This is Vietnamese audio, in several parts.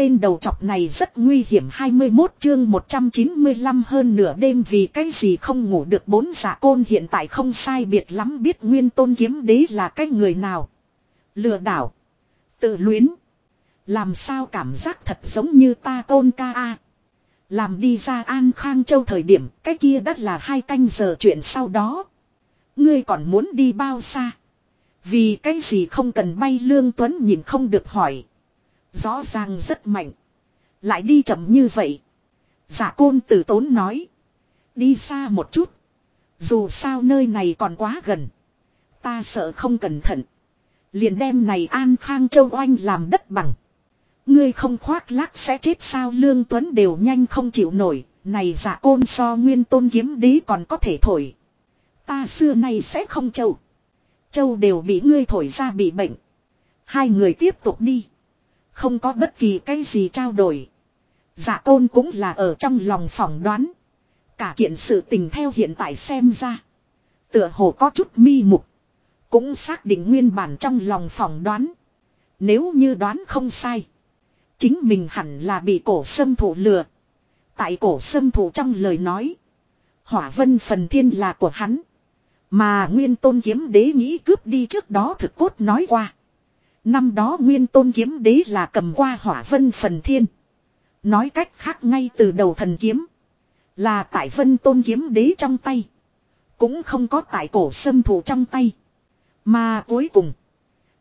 tên đầu chọc này rất nguy hiểm 21 chương 195 hơn nửa đêm vì cái gì không ngủ được bốn giả côn hiện tại không sai biệt lắm biết nguyên tôn kiếm đế là cái người nào. Lừa đảo. Tự luyến. Làm sao cảm giác thật giống như ta tôn ca a Làm đi ra An Khang Châu thời điểm, cái kia đất là hai canh giờ chuyện sau đó. Ngươi còn muốn đi bao xa? Vì cái gì không cần bay Lương Tuấn nhìn không được hỏi. Rõ ràng rất mạnh. Lại đi chậm như vậy. Giả côn tử tốn nói. Đi xa một chút. Dù sao nơi này còn quá gần. Ta sợ không cẩn thận. Liền đem này An Khang Châu Oanh làm đất bằng. Ngươi không khoác lác sẽ chết sao Lương Tuấn đều nhanh không chịu nổi. Này giả côn so nguyên tôn kiếm đế còn có thể thổi. Ta xưa nay sẽ không châu. Châu đều bị ngươi thổi ra bị bệnh. Hai người tiếp tục đi. Không có bất kỳ cái gì trao đổi. Dạ tôn cũng là ở trong lòng phỏng đoán. Cả kiện sự tình theo hiện tại xem ra. Tựa hồ có chút mi mục. Cũng xác định nguyên bản trong lòng phỏng đoán. Nếu như đoán không sai. Chính mình hẳn là bị cổ sâm thủ lừa. Tại cổ sâm thủ trong lời nói. Hỏa vân phần thiên là của hắn. Mà nguyên tôn kiếm đế nghĩ cướp đi trước đó thực cốt nói qua. Năm đó nguyên tôn kiếm đế là cầm qua hỏa vân phần thiên. Nói cách khác ngay từ đầu thần kiếm. Là tại vân tôn kiếm đế trong tay. Cũng không có tại cổ sâm thủ trong tay. Mà cuối cùng.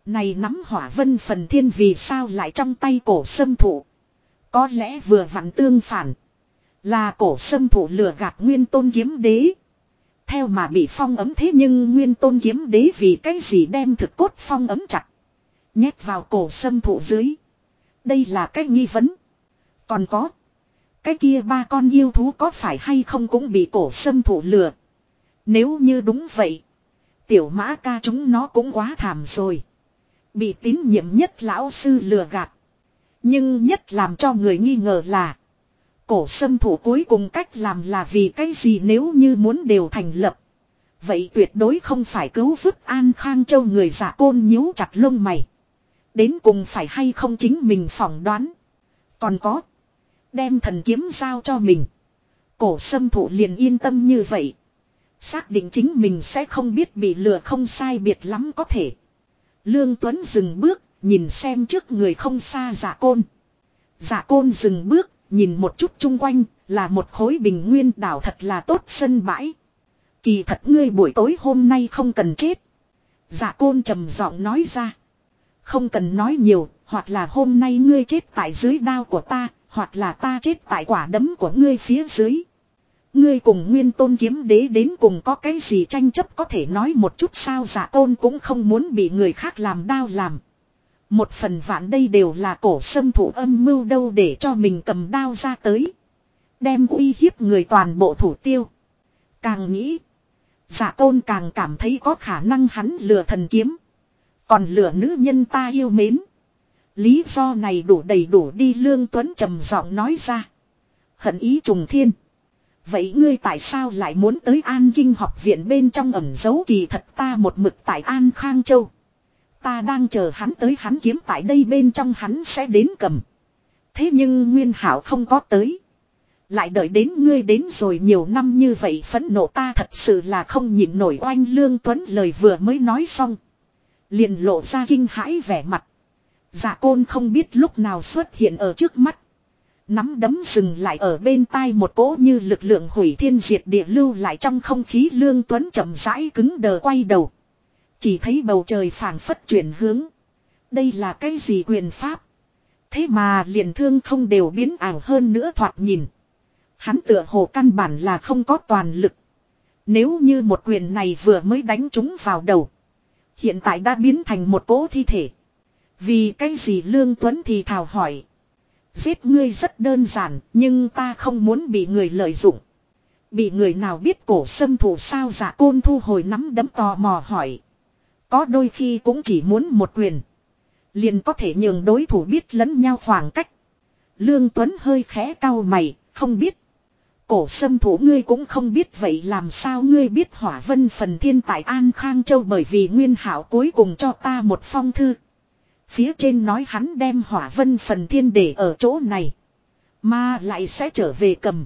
Này nắm hỏa vân phần thiên vì sao lại trong tay cổ sâm thủ. Có lẽ vừa vặn tương phản. Là cổ sâm thủ lừa gạt nguyên tôn kiếm đế. Theo mà bị phong ấm thế nhưng nguyên tôn kiếm đế vì cái gì đem thực cốt phong ấm chặt. Nhét vào cổ sâm thụ dưới. Đây là cái nghi vấn. Còn có. Cái kia ba con yêu thú có phải hay không cũng bị cổ sâm thụ lừa. Nếu như đúng vậy. Tiểu mã ca chúng nó cũng quá thảm rồi. Bị tín nhiệm nhất lão sư lừa gạt. Nhưng nhất làm cho người nghi ngờ là. Cổ sâm thủ cuối cùng cách làm là vì cái gì nếu như muốn đều thành lập. Vậy tuyệt đối không phải cứu vứt An Khang Châu người giả côn nhíu chặt lông mày. Đến cùng phải hay không chính mình phỏng đoán. Còn có. Đem thần kiếm giao cho mình. Cổ sâm thụ liền yên tâm như vậy. Xác định chính mình sẽ không biết bị lừa không sai biệt lắm có thể. Lương Tuấn dừng bước, nhìn xem trước người không xa giả côn. Giả côn dừng bước, nhìn một chút chung quanh, là một khối bình nguyên đảo thật là tốt sân bãi. Kỳ thật ngươi buổi tối hôm nay không cần chết. Giả côn trầm giọng nói ra. Không cần nói nhiều, hoặc là hôm nay ngươi chết tại dưới đao của ta, hoặc là ta chết tại quả đấm của ngươi phía dưới. Ngươi cùng nguyên tôn kiếm đế đến cùng có cái gì tranh chấp có thể nói một chút sao giả tôn cũng không muốn bị người khác làm đau làm. Một phần vạn đây đều là cổ sâm thủ âm mưu đâu để cho mình cầm đao ra tới. Đem uy hiếp người toàn bộ thủ tiêu. Càng nghĩ. Giả tôn càng cảm thấy có khả năng hắn lừa thần kiếm. Còn lửa nữ nhân ta yêu mến. Lý do này đủ đầy đủ đi Lương Tuấn trầm giọng nói ra. Hận ý trùng thiên. Vậy ngươi tại sao lại muốn tới An Kinh học viện bên trong ẩm dấu kỳ thật ta một mực tại An Khang Châu. Ta đang chờ hắn tới hắn kiếm tại đây bên trong hắn sẽ đến cầm. Thế nhưng Nguyên Hảo không có tới. Lại đợi đến ngươi đến rồi nhiều năm như vậy phẫn nộ ta thật sự là không nhịn nổi oanh Lương Tuấn lời vừa mới nói xong. Liền lộ ra kinh hãi vẻ mặt. Dạ côn không biết lúc nào xuất hiện ở trước mắt. Nắm đấm dừng lại ở bên tai một cỗ như lực lượng hủy thiên diệt địa lưu lại trong không khí lương tuấn chậm rãi cứng đờ quay đầu. Chỉ thấy bầu trời phảng phất chuyển hướng. Đây là cái gì quyền pháp? Thế mà liền thương không đều biến ảo hơn nữa thoạt nhìn. Hắn tựa hồ căn bản là không có toàn lực. Nếu như một quyền này vừa mới đánh chúng vào đầu. Hiện tại đã biến thành một cỗ thi thể. Vì cái gì Lương Tuấn thì thào hỏi. Giết ngươi rất đơn giản, nhưng ta không muốn bị người lợi dụng. Bị người nào biết cổ sâm thủ sao giả côn thu hồi nắm đấm tò mò hỏi. Có đôi khi cũng chỉ muốn một quyền. Liền có thể nhường đối thủ biết lẫn nhau khoảng cách. Lương Tuấn hơi khẽ cau mày, không biết. Cổ sâm thủ ngươi cũng không biết vậy làm sao ngươi biết hỏa vân phần thiên tại An Khang Châu bởi vì nguyên hảo cuối cùng cho ta một phong thư. Phía trên nói hắn đem hỏa vân phần thiên để ở chỗ này. Mà lại sẽ trở về cầm.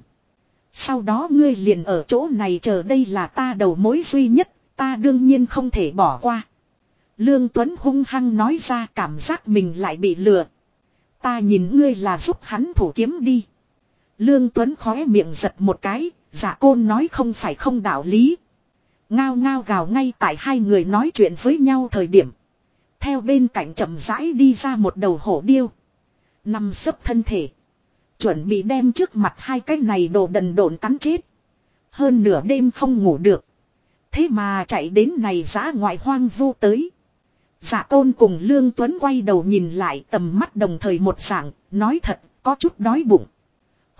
Sau đó ngươi liền ở chỗ này chờ đây là ta đầu mối duy nhất, ta đương nhiên không thể bỏ qua. Lương Tuấn hung hăng nói ra cảm giác mình lại bị lừa. Ta nhìn ngươi là giúp hắn thủ kiếm đi. Lương Tuấn khóe miệng giật một cái, giả côn nói không phải không đạo lý. Ngao ngao gào ngay tại hai người nói chuyện với nhau thời điểm. Theo bên cạnh chậm rãi đi ra một đầu hổ điêu. Nằm sấp thân thể. Chuẩn bị đem trước mặt hai cái này đồ đần độn cắn chết. Hơn nửa đêm không ngủ được. Thế mà chạy đến này giã ngoại hoang vu tới. Dạ giả tôn cùng Lương Tuấn quay đầu nhìn lại tầm mắt đồng thời một dạng, nói thật, có chút đói bụng.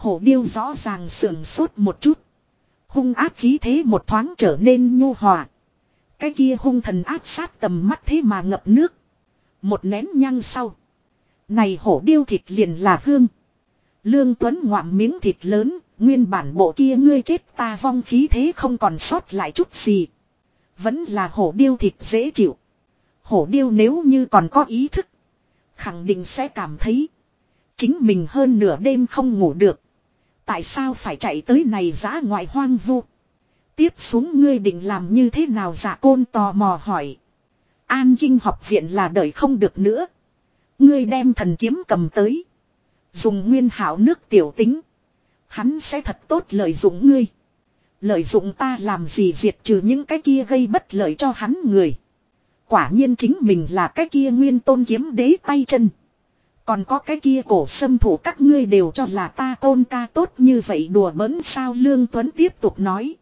Hổ điêu rõ ràng sườn sốt một chút. Hung ác khí thế một thoáng trở nên nhu hòa. Cái kia hung thần ác sát tầm mắt thế mà ngập nước. Một nén nhang sau. Này hổ điêu thịt liền là hương. Lương Tuấn ngoạm miếng thịt lớn, nguyên bản bộ kia ngươi chết ta vong khí thế không còn sót lại chút gì. Vẫn là hổ điêu thịt dễ chịu. Hổ điêu nếu như còn có ý thức. Khẳng định sẽ cảm thấy. Chính mình hơn nửa đêm không ngủ được. Tại sao phải chạy tới này giã ngoại hoang vu. Tiếp xuống ngươi định làm như thế nào giả côn tò mò hỏi. An kinh học viện là đợi không được nữa. Ngươi đem thần kiếm cầm tới. Dùng nguyên hảo nước tiểu tính. Hắn sẽ thật tốt lợi dụng ngươi. Lợi dụng ta làm gì diệt trừ những cái kia gây bất lợi cho hắn người. Quả nhiên chính mình là cái kia nguyên tôn kiếm đế tay chân. Còn có cái kia cổ sâm thủ các ngươi đều cho là ta tôn ca tốt như vậy đùa bỡn sao Lương Tuấn tiếp tục nói.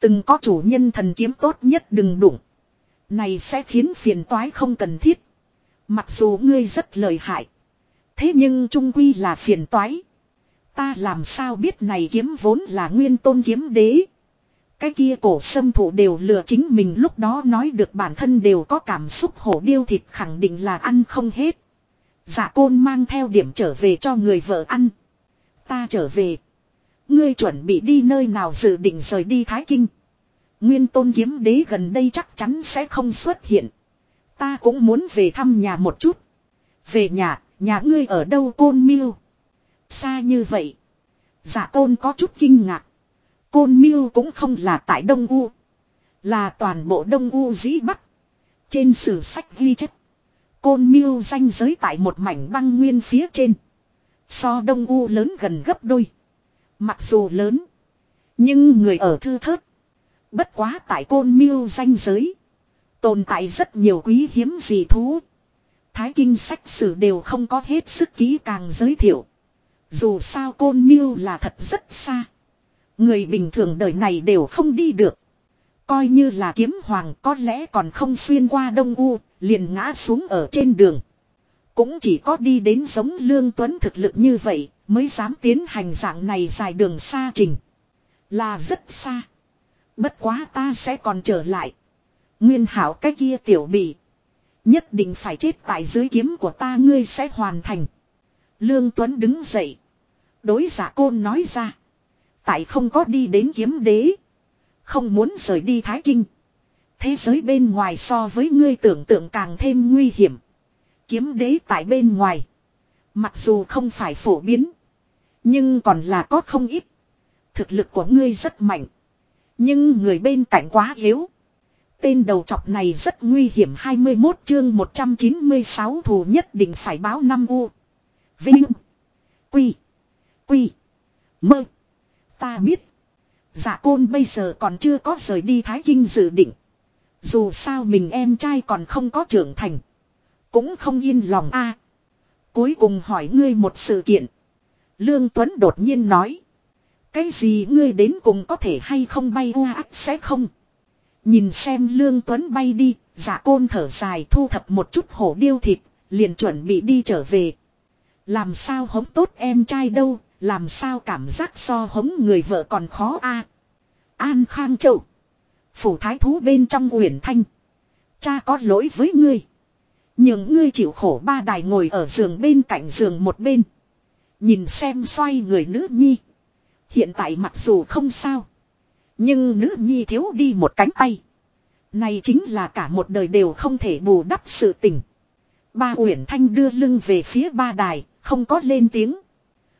Từng có chủ nhân thần kiếm tốt nhất đừng đụng. Này sẽ khiến phiền toái không cần thiết. Mặc dù ngươi rất lợi hại. Thế nhưng trung quy là phiền toái. Ta làm sao biết này kiếm vốn là nguyên tôn kiếm đế. Cái kia cổ sâm thủ đều lừa chính mình lúc đó nói được bản thân đều có cảm xúc hổ điêu thịt khẳng định là ăn không hết. Dạ côn mang theo điểm trở về cho người vợ ăn. Ta trở về. Ngươi chuẩn bị đi nơi nào dự định rời đi Thái Kinh. Nguyên tôn kiếm đế gần đây chắc chắn sẽ không xuất hiện. Ta cũng muốn về thăm nhà một chút. Về nhà, nhà ngươi ở đâu côn miêu? Xa như vậy. Dạ côn có chút kinh ngạc. Côn miêu cũng không là tại Đông U. Là toàn bộ Đông U dĩ Bắc. Trên sử sách ghi chép. Côn miêu danh giới tại một mảnh băng nguyên phía trên. So Đông U lớn gần gấp đôi. Mặc dù lớn. Nhưng người ở thư thớt. Bất quá tại côn miêu danh giới. Tồn tại rất nhiều quý hiếm gì thú. Thái kinh sách sử đều không có hết sức ký càng giới thiệu. Dù sao côn miêu là thật rất xa. Người bình thường đời này đều không đi được. Coi như là kiếm hoàng có lẽ còn không xuyên qua Đông U, liền ngã xuống ở trên đường. Cũng chỉ có đi đến giống Lương Tuấn thực lực như vậy, mới dám tiến hành dạng này dài đường xa trình. Là rất xa. Bất quá ta sẽ còn trở lại. Nguyên hảo cái kia tiểu bị. Nhất định phải chết tại dưới kiếm của ta ngươi sẽ hoàn thành. Lương Tuấn đứng dậy. Đối giả côn nói ra. Tại không có đi đến kiếm đế. Không muốn rời đi Thái Kinh. Thế giới bên ngoài so với ngươi tưởng tượng càng thêm nguy hiểm. Kiếm đế tại bên ngoài. Mặc dù không phải phổ biến. Nhưng còn là có không ít. Thực lực của ngươi rất mạnh. Nhưng người bên cạnh quá yếu. Tên đầu chọc này rất nguy hiểm 21 chương 196 thù nhất định phải báo năm u. Vinh. Quy. Quy. Mơ. Ta biết. giả côn bây giờ còn chưa có rời đi Thái Kinh dự định. Dù sao mình em trai còn không có trưởng thành. Cũng không yên lòng a. cuối cùng hỏi ngươi một sự kiện. Lương Tuấn đột nhiên nói. Cái gì ngươi đến cùng có thể hay không bay u ác sẽ không. Nhìn xem Lương Tuấn bay đi, giả côn thở dài thu thập một chút hổ điêu thịt, liền chuẩn bị đi trở về. Làm sao hống tốt em trai đâu, làm sao cảm giác so hống người vợ còn khó a An Khang Châu. Phủ thái thú bên trong uyển thanh. Cha có lỗi với ngươi. Nhưng ngươi chịu khổ ba đài ngồi ở giường bên cạnh giường một bên. Nhìn xem xoay người nữ nhi. Hiện tại mặc dù không sao. Nhưng nữ nhi thiếu đi một cánh tay. Này chính là cả một đời đều không thể bù đắp sự tình. Ba Uyển Thanh đưa lưng về phía ba đài, không có lên tiếng.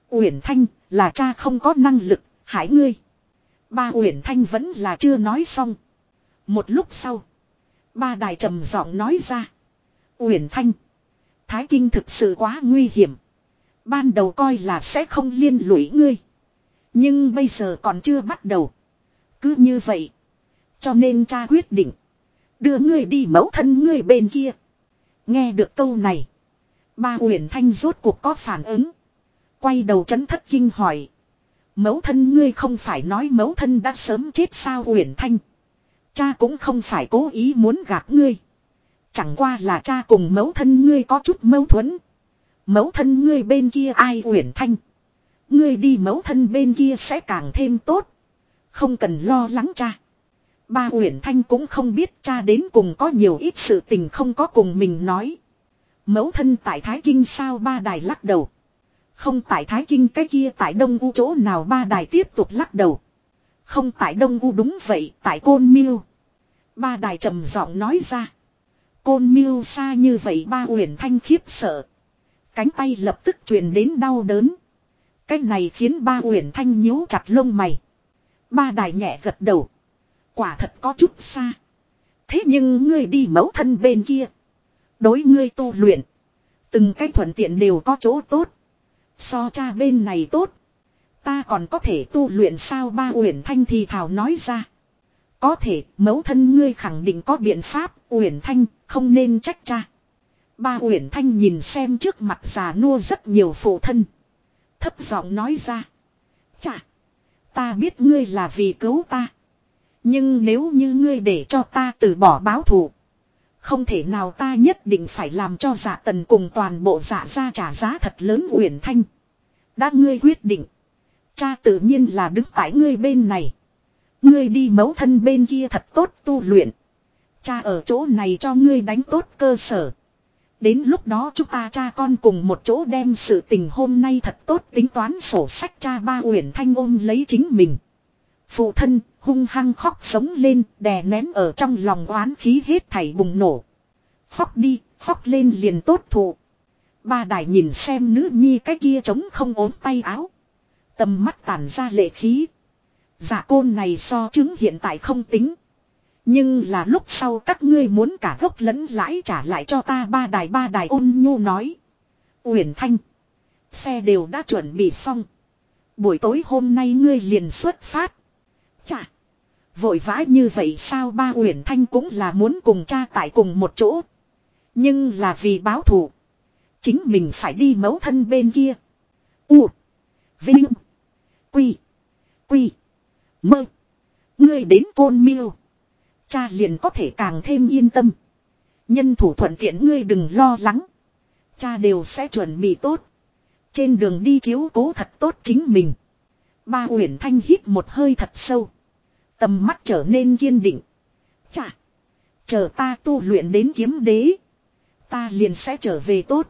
Uyển Thanh, là cha không có năng lực, hại ngươi. Ba Uyển Thanh vẫn là chưa nói xong. Một lúc sau, ba đài trầm giọng nói ra. Uyển Thanh, Thái Kinh thực sự quá nguy hiểm. Ban đầu coi là sẽ không liên lụy ngươi. Nhưng bây giờ còn chưa bắt đầu. Cứ như vậy. Cho nên cha quyết định. Đưa ngươi đi mẫu thân ngươi bên kia. Nghe được câu này. Ba Uyển Thanh rốt cuộc có phản ứng. Quay đầu chấn thất kinh hỏi. Mẫu thân ngươi không phải nói mẫu thân đã sớm chết sao Uyển Thanh. Cha cũng không phải cố ý muốn gạt ngươi. Chẳng qua là cha cùng mẫu thân ngươi có chút mâu thuẫn. Mẫu thân ngươi bên kia ai Uyển Thanh. Ngươi đi mẫu thân bên kia sẽ càng thêm tốt. Không cần lo lắng cha. Ba Uyển Thanh cũng không biết cha đến cùng có nhiều ít sự tình không có cùng mình nói. Mẫu thân tại Thái Kinh sao ba đài lắc đầu. Không tại Thái Kinh cái kia tại Đông U chỗ nào ba đài tiếp tục lắc đầu. Không tại Đông U đúng vậy, tại Côn Miêu. Ba đài trầm giọng nói ra. Côn Miêu xa như vậy ba Uyển Thanh khiếp sợ. Cánh tay lập tức truyền đến đau đớn. Cái này khiến ba Uyển Thanh nhíu chặt lông mày. Ba đài nhẹ gật đầu. Quả thật có chút xa. Thế nhưng ngươi đi mẫu thân bên kia. Đối ngươi tu luyện. Từng cái thuận tiện đều có chỗ tốt. So cha bên này tốt. Ta còn có thể tu luyện sao ba Uyển Thanh thì thảo nói ra. Có thể, mẫu thân ngươi khẳng định có biện pháp, Uyển Thanh, không nên trách cha. Ba Uyển Thanh nhìn xem trước mặt già nua rất nhiều phụ thân. Thấp giọng nói ra. Chà. Ta biết ngươi là vì cứu ta. Nhưng nếu như ngươi để cho ta từ bỏ báo thù. Không thể nào ta nhất định phải làm cho giả tần cùng toàn bộ dạ giả ra trả giá thật lớn uyển thanh. Đã ngươi quyết định. Cha tự nhiên là đứng tại ngươi bên này. Ngươi đi mấu thân bên kia thật tốt tu luyện. Cha ở chỗ này cho ngươi đánh tốt cơ sở. Đến lúc đó chúng ta cha con cùng một chỗ đem sự tình hôm nay thật tốt tính toán sổ sách cha ba uyển thanh ôm lấy chính mình. Phụ thân hung hăng khóc sống lên đè nén ở trong lòng oán khí hết thảy bùng nổ. Khóc đi, khóc lên liền tốt thụ. Ba đại nhìn xem nữ nhi cái kia trống không ốm tay áo. Tầm mắt tản ra lệ khí. Dạ Giả côn này so chứng hiện tại không tính. Nhưng là lúc sau các ngươi muốn cả gốc lẫn lãi trả lại cho ta ba đài ba đài ôn nhu nói. Uyển Thanh. Xe đều đã chuẩn bị xong. Buổi tối hôm nay ngươi liền xuất phát. Chà. Vội vã như vậy sao ba Uyển Thanh cũng là muốn cùng cha tại cùng một chỗ. Nhưng là vì báo thù. Chính mình phải đi mấu thân bên kia. U. Vinh. Quy. Quy. Mơ. Ngươi đến côn miêu. Cha liền có thể càng thêm yên tâm. Nhân thủ thuận tiện ngươi đừng lo lắng. Cha đều sẽ chuẩn bị tốt. Trên đường đi chiếu cố thật tốt chính mình. Ba Uyển Thanh hít một hơi thật sâu. Tầm mắt trở nên kiên định. Chà. Chờ ta tu luyện đến kiếm đế. Ta liền sẽ trở về tốt.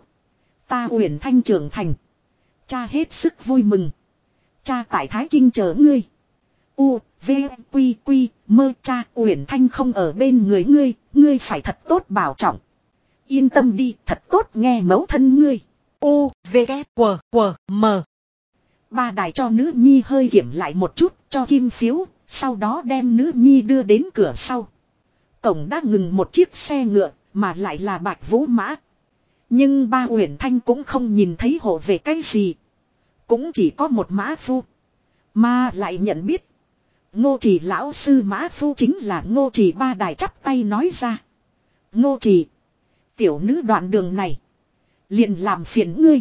Ta Uyển Thanh trưởng thành. Cha hết sức vui mừng. Cha tại Thái Kinh chờ ngươi. U, V, Quy, Quy, mơ cha Uyển Thanh không ở bên người ngươi, ngươi phải thật tốt bảo trọng. Yên tâm đi, thật tốt nghe mẫu thân ngươi. U, V, K, W, W, M. Ba đài cho nữ nhi hơi kiểm lại một chút, cho kim phiếu, sau đó đem nữ nhi đưa đến cửa sau. Cổng đã ngừng một chiếc xe ngựa, mà lại là bạch vũ mã. Nhưng ba Uyển Thanh cũng không nhìn thấy hộ về cái gì. Cũng chỉ có một mã phu. Mà lại nhận biết. Ngô trì lão sư mã phu chính là ngô trì ba đài chắp tay nói ra. Ngô trì. Tiểu nữ đoạn đường này. Liền làm phiền ngươi.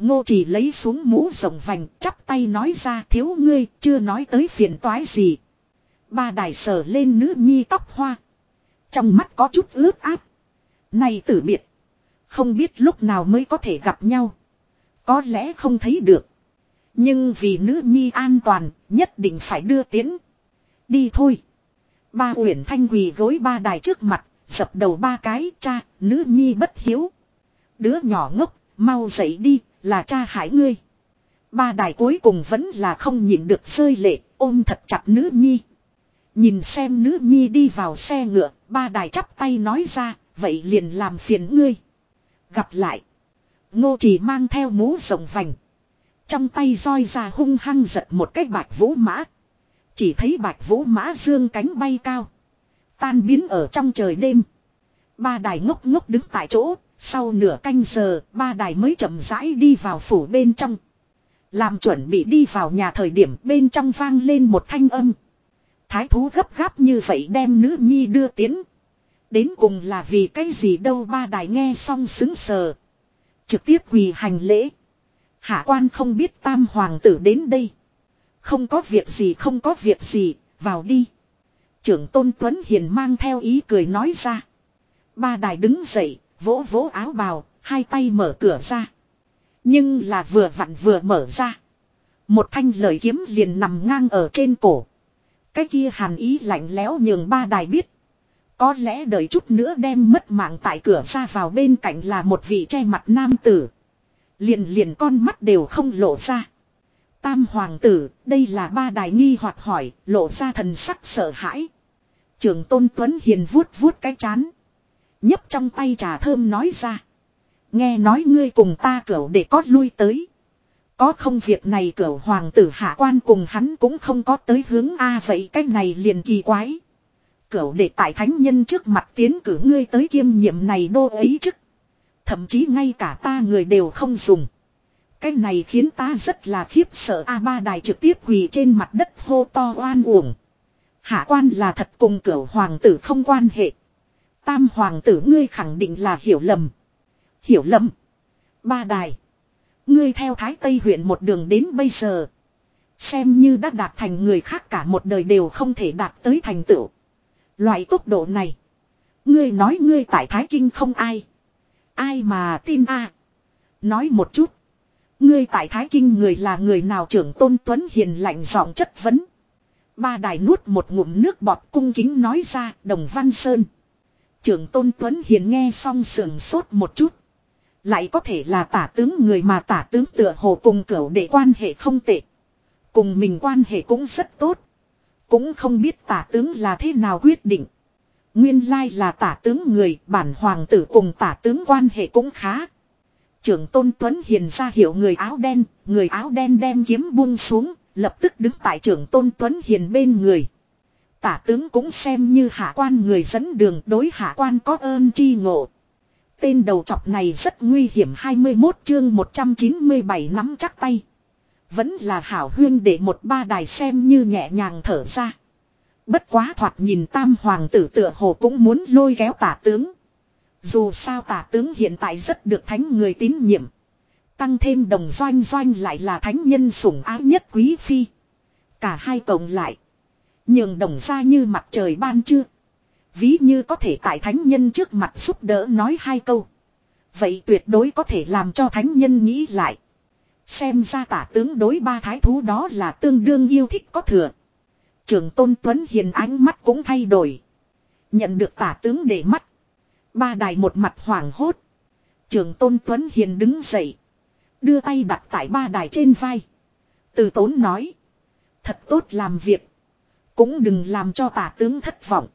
Ngô chỉ lấy xuống mũ rồng vành chắp tay nói ra thiếu ngươi chưa nói tới phiền toái gì. Ba đài sở lên nữ nhi tóc hoa. Trong mắt có chút ướt áp. Này tử biệt. Không biết lúc nào mới có thể gặp nhau. Có lẽ không thấy được. Nhưng vì nữ nhi an toàn, nhất định phải đưa tiến. Đi thôi. Ba Uyển Thanh quỳ gối ba đài trước mặt, dập đầu ba cái, cha, nữ nhi bất hiếu. Đứa nhỏ ngốc, mau dậy đi, là cha hại ngươi. Ba đài cuối cùng vẫn là không nhịn được rơi lệ, ôm thật chặt nữ nhi. Nhìn xem nữ nhi đi vào xe ngựa, ba đài chắp tay nói ra, vậy liền làm phiền ngươi. Gặp lại. Ngô chỉ mang theo mũ rồng vành. Trong tay roi ra hung hăng giật một cái bạch vũ mã. Chỉ thấy bạch vũ mã dương cánh bay cao. Tan biến ở trong trời đêm. Ba đài ngốc ngốc đứng tại chỗ. Sau nửa canh giờ, ba đài mới chậm rãi đi vào phủ bên trong. Làm chuẩn bị đi vào nhà thời điểm bên trong vang lên một thanh âm. Thái thú gấp gáp như vậy đem nữ nhi đưa tiến. Đến cùng là vì cái gì đâu ba đài nghe xong xứng sờ. Trực tiếp quỳ hành lễ. Hạ quan không biết tam hoàng tử đến đây. Không có việc gì không có việc gì, vào đi. Trưởng tôn Tuấn Hiền mang theo ý cười nói ra. Ba đài đứng dậy, vỗ vỗ áo bào, hai tay mở cửa ra. Nhưng là vừa vặn vừa mở ra. Một thanh lời kiếm liền nằm ngang ở trên cổ. Cái kia hàn ý lạnh lẽo nhường ba đài biết. Có lẽ đợi chút nữa đem mất mạng tại cửa ra vào bên cạnh là một vị che mặt nam tử. Liền liền con mắt đều không lộ ra. Tam hoàng tử, đây là ba đài nghi hoặc hỏi, lộ ra thần sắc sợ hãi. Trường tôn tuấn hiền vuốt vuốt cái chán nhấp trong tay trà thơm nói ra. Nghe nói ngươi cùng ta cửu để có lui tới. Có không việc này cửu hoàng tử hạ quan cùng hắn cũng không có tới hướng A vậy cái này liền kỳ quái. Cửu để tại thánh nhân trước mặt tiến cử ngươi tới kiêm nhiệm này đô ấy chức. Thậm chí ngay cả ta người đều không dùng. Cái này khiến ta rất là khiếp sợ A ba đài trực tiếp quỳ trên mặt đất hô to oan uổng. Hạ quan là thật cùng cửu hoàng tử không quan hệ. Tam hoàng tử ngươi khẳng định là hiểu lầm. Hiểu lầm. Ba đài. Ngươi theo Thái Tây huyện một đường đến bây giờ. Xem như đã đạt thành người khác cả một đời đều không thể đạt tới thành tựu. Loại tốc độ này. Ngươi nói ngươi tại Thái Kinh không ai. Ai mà tin a Nói một chút. Ngươi tại Thái Kinh người là người nào trưởng tôn tuấn hiền lạnh giọng chất vấn. Ba đài nuốt một ngụm nước bọt cung kính nói ra, đồng văn sơn. Trưởng tôn tuấn hiền nghe xong sườn sốt một chút. Lại có thể là tả tướng người mà tả tướng tựa hồ cùng cửu để quan hệ không tệ. Cùng mình quan hệ cũng rất tốt. Cũng không biết tả tướng là thế nào quyết định. Nguyên lai là tả tướng người, bản hoàng tử cùng tả tướng quan hệ cũng khá. Trưởng tôn Tuấn Hiền ra hiệu người áo đen, người áo đen đem kiếm buông xuống, lập tức đứng tại trưởng tôn Tuấn Hiền bên người. Tả tướng cũng xem như hạ quan người dẫn đường đối hạ quan có ơn chi ngộ. Tên đầu chọc này rất nguy hiểm 21 chương 197 nắm chắc tay. Vẫn là hảo huyên để một ba đài xem như nhẹ nhàng thở ra. Bất quá thoạt nhìn tam hoàng tử tựa hồ cũng muốn lôi kéo tả tướng. Dù sao tả tướng hiện tại rất được thánh người tín nhiệm. Tăng thêm đồng doanh doanh lại là thánh nhân sủng ái nhất quý phi. Cả hai cộng lại. Nhường đồng ra như mặt trời ban trưa. Ví như có thể tại thánh nhân trước mặt giúp đỡ nói hai câu. Vậy tuyệt đối có thể làm cho thánh nhân nghĩ lại. Xem ra tả tướng đối ba thái thú đó là tương đương yêu thích có thừa. Trường Tôn Tuấn Hiền ánh mắt cũng thay đổi. Nhận được tả tướng để mắt. Ba đài một mặt hoảng hốt. Trường Tôn Tuấn Hiền đứng dậy. Đưa tay đặt tại ba đài trên vai. Từ tốn nói. Thật tốt làm việc. Cũng đừng làm cho tả tướng thất vọng.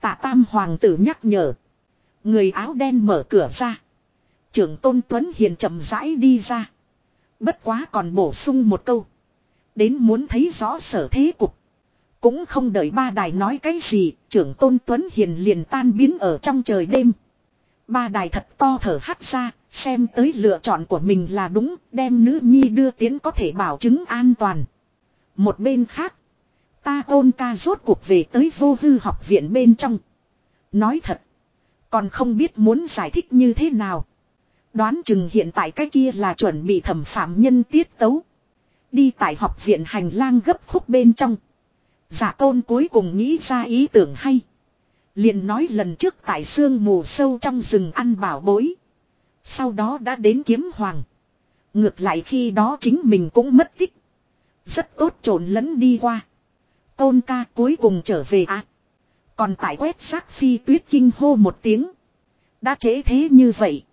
Tạ tam hoàng tử nhắc nhở. Người áo đen mở cửa ra. Trưởng tôn Tuấn Hiền chậm rãi đi ra. Bất quá còn bổ sung một câu. Đến muốn thấy rõ sở thế cục. Cũng không đợi ba đài nói cái gì, trưởng tôn Tuấn Hiền liền tan biến ở trong trời đêm. Ba đài thật to thở hắt ra, xem tới lựa chọn của mình là đúng, đem nữ nhi đưa tiến có thể bảo chứng an toàn. Một bên khác, Ta ôn ca rốt cuộc về tới vô hư học viện bên trong. Nói thật. Còn không biết muốn giải thích như thế nào. Đoán chừng hiện tại cái kia là chuẩn bị thẩm phạm nhân tiết tấu. Đi tại học viện hành lang gấp khúc bên trong. Giả tôn cuối cùng nghĩ ra ý tưởng hay. liền nói lần trước tại sương mù sâu trong rừng ăn bảo bối. Sau đó đã đến kiếm hoàng. Ngược lại khi đó chính mình cũng mất tích. Rất tốt trộn lẫn đi qua. Tôn ca cuối cùng trở về à. Còn tại quét xác phi tuyết kinh hô một tiếng. Đã trễ thế như vậy.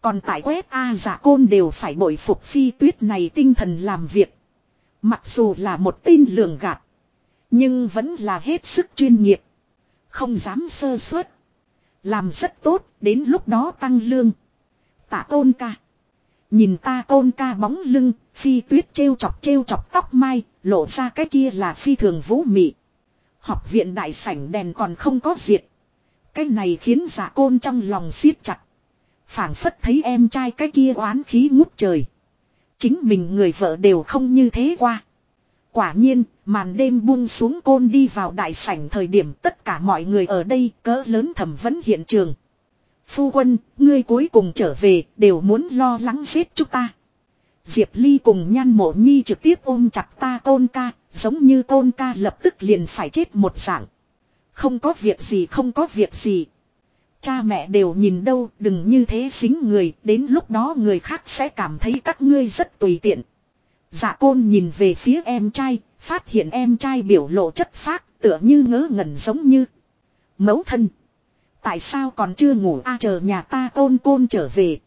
Còn tại quét A giả côn đều phải bội phục phi tuyết này tinh thần làm việc. Mặc dù là một tin lường gạt. Nhưng vẫn là hết sức chuyên nghiệp. Không dám sơ suất. Làm rất tốt, đến lúc đó tăng lương. Tạ tôn ca. Nhìn ta tôn ca bóng lưng, phi tuyết trêu chọc trêu chọc tóc mai, lộ ra cái kia là phi thường vũ mị. Học viện đại sảnh đèn còn không có diệt. Cái này khiến giả côn trong lòng siết chặt. phảng phất thấy em trai cái kia oán khí ngút trời. Chính mình người vợ đều không như thế qua. Quả nhiên, màn đêm buông xuống côn đi vào đại sảnh thời điểm tất cả mọi người ở đây cỡ lớn thẩm vấn hiện trường. Phu quân, ngươi cuối cùng trở về, đều muốn lo lắng giết chúng ta. Diệp Ly cùng nhan mộ nhi trực tiếp ôm chặt ta tôn ca, giống như tôn ca lập tức liền phải chết một dạng. Không có việc gì không có việc gì. Cha mẹ đều nhìn đâu, đừng như thế xính người, đến lúc đó người khác sẽ cảm thấy các ngươi rất tùy tiện. Dạ côn nhìn về phía em trai, phát hiện em trai biểu lộ chất phác, tựa như ngớ ngẩn giống như. Mẫu thân. Tại sao còn chưa ngủ a chờ nhà ta tôn côn trở về.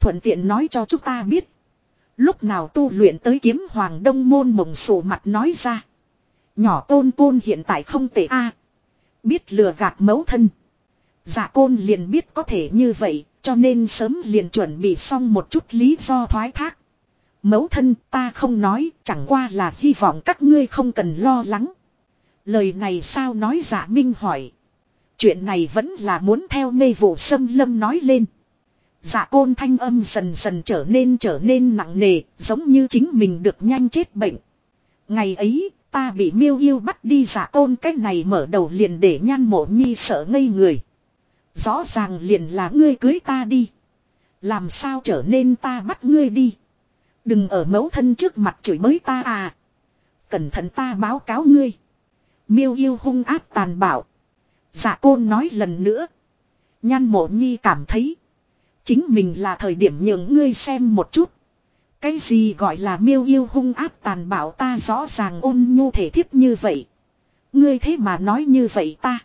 Thuận tiện nói cho chúng ta biết. Lúc nào tu luyện tới kiếm hoàng đông môn mộng sổ mặt nói ra. Nhỏ tôn côn hiện tại không tệ a Biết lừa gạt mẫu thân. giả côn liền biết có thể như vậy, cho nên sớm liền chuẩn bị xong một chút lý do thoái thác. Mẫu thân ta không nói, chẳng qua là hy vọng các ngươi không cần lo lắng. Lời này sao nói giả minh hỏi. Chuyện này vẫn là muốn theo mê vụ sâm lâm nói lên. Dạ côn thanh âm dần dần trở nên trở nên nặng nề, giống như chính mình được nhanh chết bệnh. Ngày ấy, ta bị miêu yêu bắt đi dạ côn cách này mở đầu liền để nhan mộ nhi sợ ngây người. Rõ ràng liền là ngươi cưới ta đi. Làm sao trở nên ta bắt ngươi đi. Đừng ở mẫu thân trước mặt chửi bới ta à. Cẩn thận ta báo cáo ngươi. Miêu yêu hung ác tàn bạo. Dạ côn nói lần nữa. Nhan mộ nhi cảm thấy. Chính mình là thời điểm nhường ngươi xem một chút. Cái gì gọi là miêu yêu hung áp tàn bạo ta rõ ràng ôn nhu thể thiếp như vậy. Ngươi thế mà nói như vậy ta.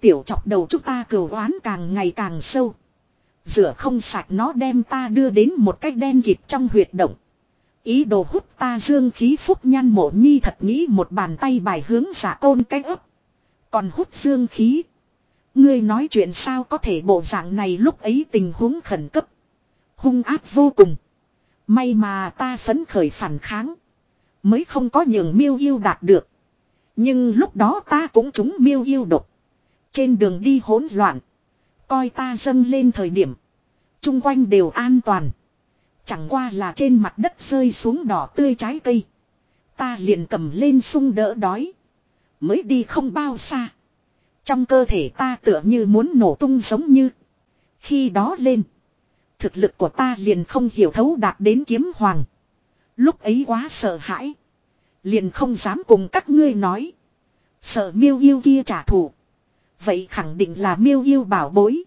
Tiểu chọc đầu chúng ta cừu oán càng ngày càng sâu. Rửa không sạch nó đem ta đưa đến một cách đen kịp trong huyệt động. Ý đồ hút ta dương khí phúc nhan mộ nhi thật nghĩ một bàn tay bài hướng giả tôn cái ấp. Còn hút dương khí. Ngươi nói chuyện sao có thể bộ dạng này lúc ấy tình huống khẩn cấp. Hung áp vô cùng. May mà ta phấn khởi phản kháng. Mới không có nhường miêu yêu đạt được. Nhưng lúc đó ta cũng trúng miêu yêu độc. Trên đường đi hỗn loạn. Coi ta dâng lên thời điểm. Trung quanh đều an toàn. Chẳng qua là trên mặt đất rơi xuống đỏ tươi trái cây. Ta liền cầm lên sung đỡ đói. Mới đi không bao xa. Trong cơ thể ta tựa như muốn nổ tung giống như. Khi đó lên. Thực lực của ta liền không hiểu thấu đạt đến kiếm hoàng. Lúc ấy quá sợ hãi. Liền không dám cùng các ngươi nói. Sợ miêu yêu kia trả thù. Vậy khẳng định là miêu yêu bảo bối.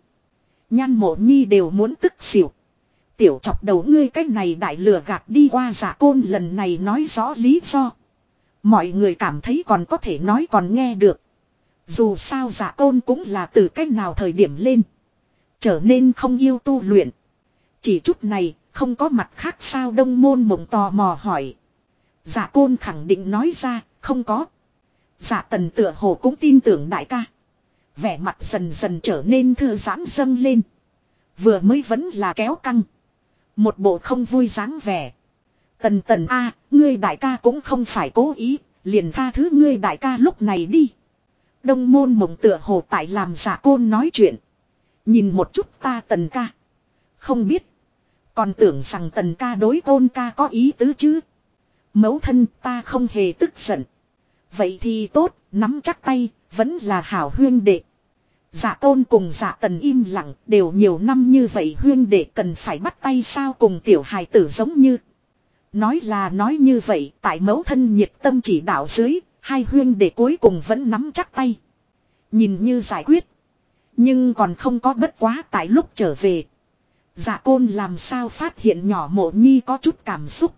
Nhan mộ nhi đều muốn tức xỉu. Tiểu chọc đầu ngươi cách này đại lừa gạt đi qua giả côn lần này nói rõ lý do. Mọi người cảm thấy còn có thể nói còn nghe được. Dù sao giả côn cũng là từ cách nào thời điểm lên. Trở nên không yêu tu luyện. Chỉ chút này, không có mặt khác sao đông môn mộng tò mò hỏi. Giả côn khẳng định nói ra, không có. Giả tần tựa hồ cũng tin tưởng đại ca. Vẻ mặt dần dần trở nên thư giãn dâng lên. Vừa mới vẫn là kéo căng. Một bộ không vui dáng vẻ. Tần tần a ngươi đại ca cũng không phải cố ý, liền tha thứ ngươi đại ca lúc này đi. Đông môn mộng tựa hồ tại làm giả côn nói chuyện. Nhìn một chút ta tần ca. Không biết. Còn tưởng rằng tần ca đối côn ca có ý tứ chứ. Mẫu thân ta không hề tức giận. Vậy thì tốt, nắm chắc tay, vẫn là hảo huyên đệ. giả tôn cùng giả tần im lặng, đều nhiều năm như vậy huyên đệ cần phải bắt tay sao cùng tiểu hài tử giống như. Nói là nói như vậy, tại mẫu thân nhiệt tâm chỉ đạo dưới, hai huyên để cuối cùng vẫn nắm chắc tay. Nhìn như giải quyết. Nhưng còn không có bất quá tại lúc trở về. Dạ côn làm sao phát hiện nhỏ mộ nhi có chút cảm xúc.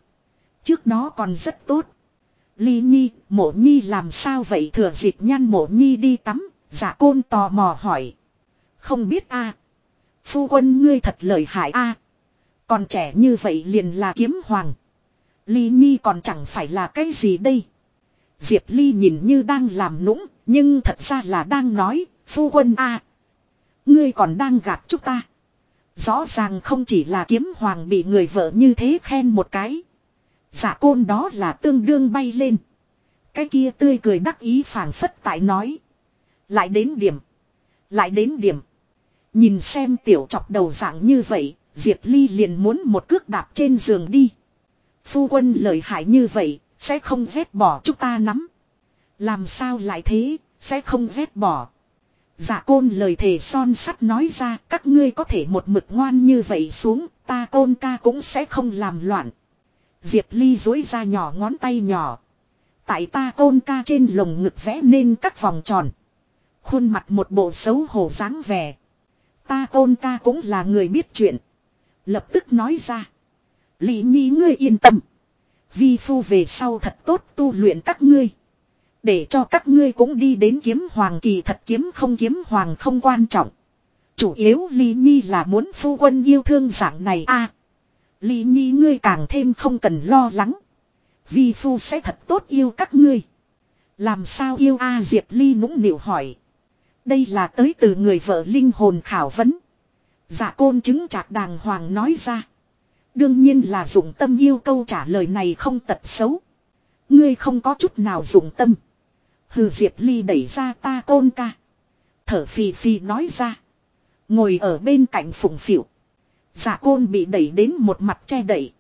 Trước đó còn rất tốt. Ly nhi, mộ nhi làm sao vậy thừa dịp nhăn mộ nhi đi tắm, Dạ côn tò mò hỏi. Không biết a Phu quân ngươi thật lợi hại a Còn trẻ như vậy liền là kiếm hoàng. Ly Nhi còn chẳng phải là cái gì đây. Diệp Ly nhìn như đang làm nũng, nhưng thật ra là đang nói, phu quân a Ngươi còn đang gạt chúng ta. Rõ ràng không chỉ là kiếm hoàng bị người vợ như thế khen một cái. Giả côn đó là tương đương bay lên. Cái kia tươi cười đắc ý phảng phất tại nói. Lại đến điểm. Lại đến điểm. Nhìn xem tiểu chọc đầu dạng như vậy, Diệp Ly liền muốn một cước đạp trên giường đi. Phu quân lợi hại như vậy, sẽ không ghét bỏ chúng ta nắm. Làm sao lại thế, sẽ không ghét bỏ. Dạ côn lời thề son sắt nói ra các ngươi có thể một mực ngoan như vậy xuống, ta côn ca cũng sẽ không làm loạn. Diệp Ly dối ra nhỏ ngón tay nhỏ. Tại ta côn ca trên lồng ngực vẽ nên các vòng tròn. Khuôn mặt một bộ xấu hổ dáng vẻ. Ta côn ca cũng là người biết chuyện. Lập tức nói ra. Lý nhi ngươi yên tâm. Vi phu về sau thật tốt tu luyện các ngươi. Để cho các ngươi cũng đi đến kiếm hoàng kỳ thật kiếm không kiếm hoàng không quan trọng. Chủ yếu ly Nhi là muốn phu quân yêu thương dạng này a. À, Nhi ngươi càng thêm không cần lo lắng. Vi phu sẽ thật tốt yêu các ngươi. Làm sao yêu a Diệp Ly nũng nịu hỏi. Đây là tới từ người vợ linh hồn khảo vấn. Dạ côn chứng chạc đàng hoàng nói ra. Đương nhiên là dụng tâm yêu câu trả lời này không tật xấu. Ngươi không có chút nào dụng tâm. Hừ Diệp Ly đẩy ra ta côn ca. Thở phì phì nói ra. Ngồi ở bên cạnh phụng phịu. Giả côn bị đẩy đến một mặt che đẩy.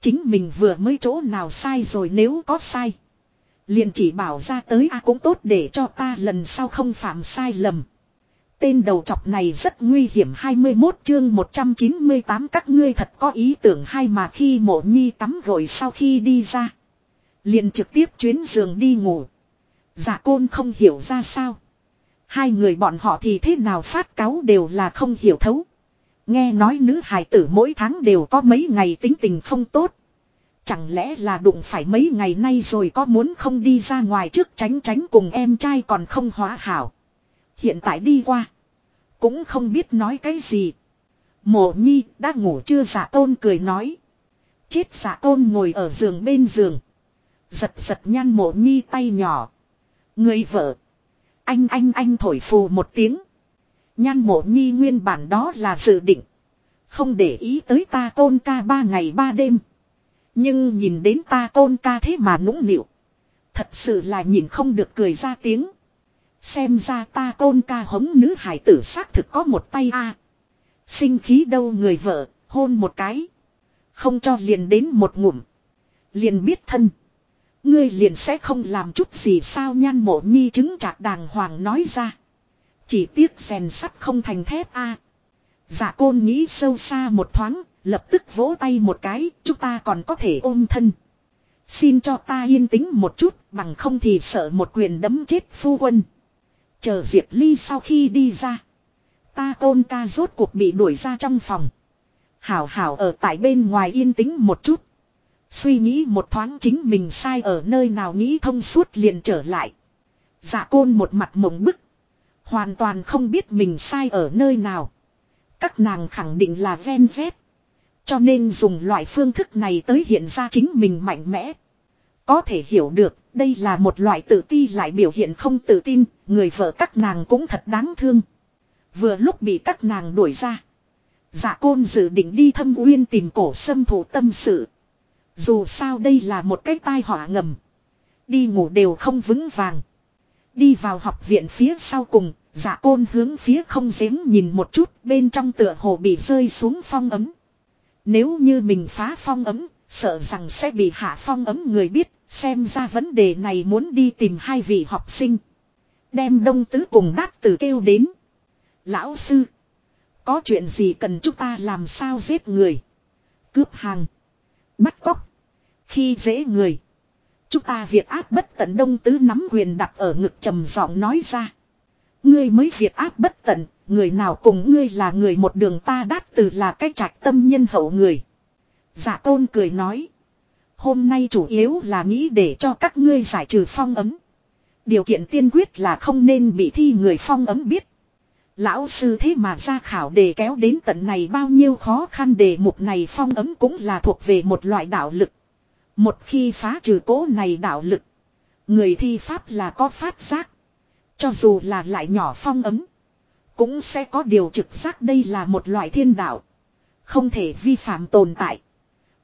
Chính mình vừa mới chỗ nào sai rồi nếu có sai. Liền chỉ bảo ra tới a cũng tốt để cho ta lần sau không phạm sai lầm. Tên đầu chọc này rất nguy hiểm 21 chương 198 các ngươi thật có ý tưởng hay mà khi mộ nhi tắm gội sau khi đi ra. Liền trực tiếp chuyến giường đi ngủ. Giả côn không hiểu ra sao. Hai người bọn họ thì thế nào phát cáo đều là không hiểu thấu. Nghe nói nữ hài tử mỗi tháng đều có mấy ngày tính tình không tốt. Chẳng lẽ là đụng phải mấy ngày nay rồi có muốn không đi ra ngoài trước tránh tránh cùng em trai còn không hóa hảo. Hiện tại đi qua. Cũng không biết nói cái gì. Mộ nhi đã ngủ chưa giả tôn cười nói. Chết giả tôn ngồi ở giường bên giường. Giật giật nhăn mộ nhi tay nhỏ. Người vợ. Anh anh anh thổi phù một tiếng. Nhan mộ nhi nguyên bản đó là dự định. Không để ý tới ta tôn ca ba ngày ba đêm. Nhưng nhìn đến ta tôn ca thế mà nũng nịu. Thật sự là nhìn không được cười ra tiếng. Xem ra ta côn ca hống nữ hải tử xác thực có một tay a Sinh khí đâu người vợ, hôn một cái. Không cho liền đến một ngụm. Liền biết thân. Ngươi liền sẽ không làm chút gì sao nhan mộ nhi chứng chạc đàng hoàng nói ra. Chỉ tiếc rèn sắt không thành thép a. À. Dạ côn nghĩ sâu xa một thoáng, lập tức vỗ tay một cái, chúng ta còn có thể ôm thân. Xin cho ta yên tĩnh một chút, bằng không thì sợ một quyền đấm chết phu quân. Chờ Diệp Ly sau khi đi ra. Ta tôn ca rốt cuộc bị đuổi ra trong phòng. Hảo hảo ở tại bên ngoài yên tĩnh một chút. Suy nghĩ một thoáng chính mình sai ở nơi nào nghĩ thông suốt liền trở lại. Dạ côn một mặt mộng bức. Hoàn toàn không biết mình sai ở nơi nào. Các nàng khẳng định là ven dép, Cho nên dùng loại phương thức này tới hiện ra chính mình mạnh mẽ. Có thể hiểu được, đây là một loại tự ti lại biểu hiện không tự tin, người vợ các nàng cũng thật đáng thương. Vừa lúc bị các nàng đuổi ra. Dạ côn dự định đi thâm uyên tìm cổ sâm thủ tâm sự. Dù sao đây là một cái tai họa ngầm. Đi ngủ đều không vững vàng. Đi vào học viện phía sau cùng, giả côn hướng phía không giếng nhìn một chút, bên trong tựa hồ bị rơi xuống phong ấm. Nếu như mình phá phong ấm, sợ rằng sẽ bị hạ phong ấm người biết, xem ra vấn đề này muốn đi tìm hai vị học sinh. Đem đông tứ cùng đát tử kêu đến. Lão sư, có chuyện gì cần chúng ta làm sao giết người? Cướp hàng. Bắt cóc. Khi dễ người. Chúng ta việc áp bất tận đông tứ nắm quyền đặt ở ngực trầm giọng nói ra. Ngươi mới việc áp bất tận, người nào cùng ngươi là người một đường ta đát từ là cái trạch tâm nhân hậu người. Giả tôn cười nói. Hôm nay chủ yếu là nghĩ để cho các ngươi giải trừ phong ấm. Điều kiện tiên quyết là không nên bị thi người phong ấm biết. Lão sư thế mà ra khảo đề kéo đến tận này bao nhiêu khó khăn đề mục này phong ấm cũng là thuộc về một loại đạo lực. Một khi phá trừ cố này đạo lực. Người thi pháp là có phát giác. Cho dù là lại nhỏ phong ấm. Cũng sẽ có điều trực giác đây là một loại thiên đạo. Không thể vi phạm tồn tại.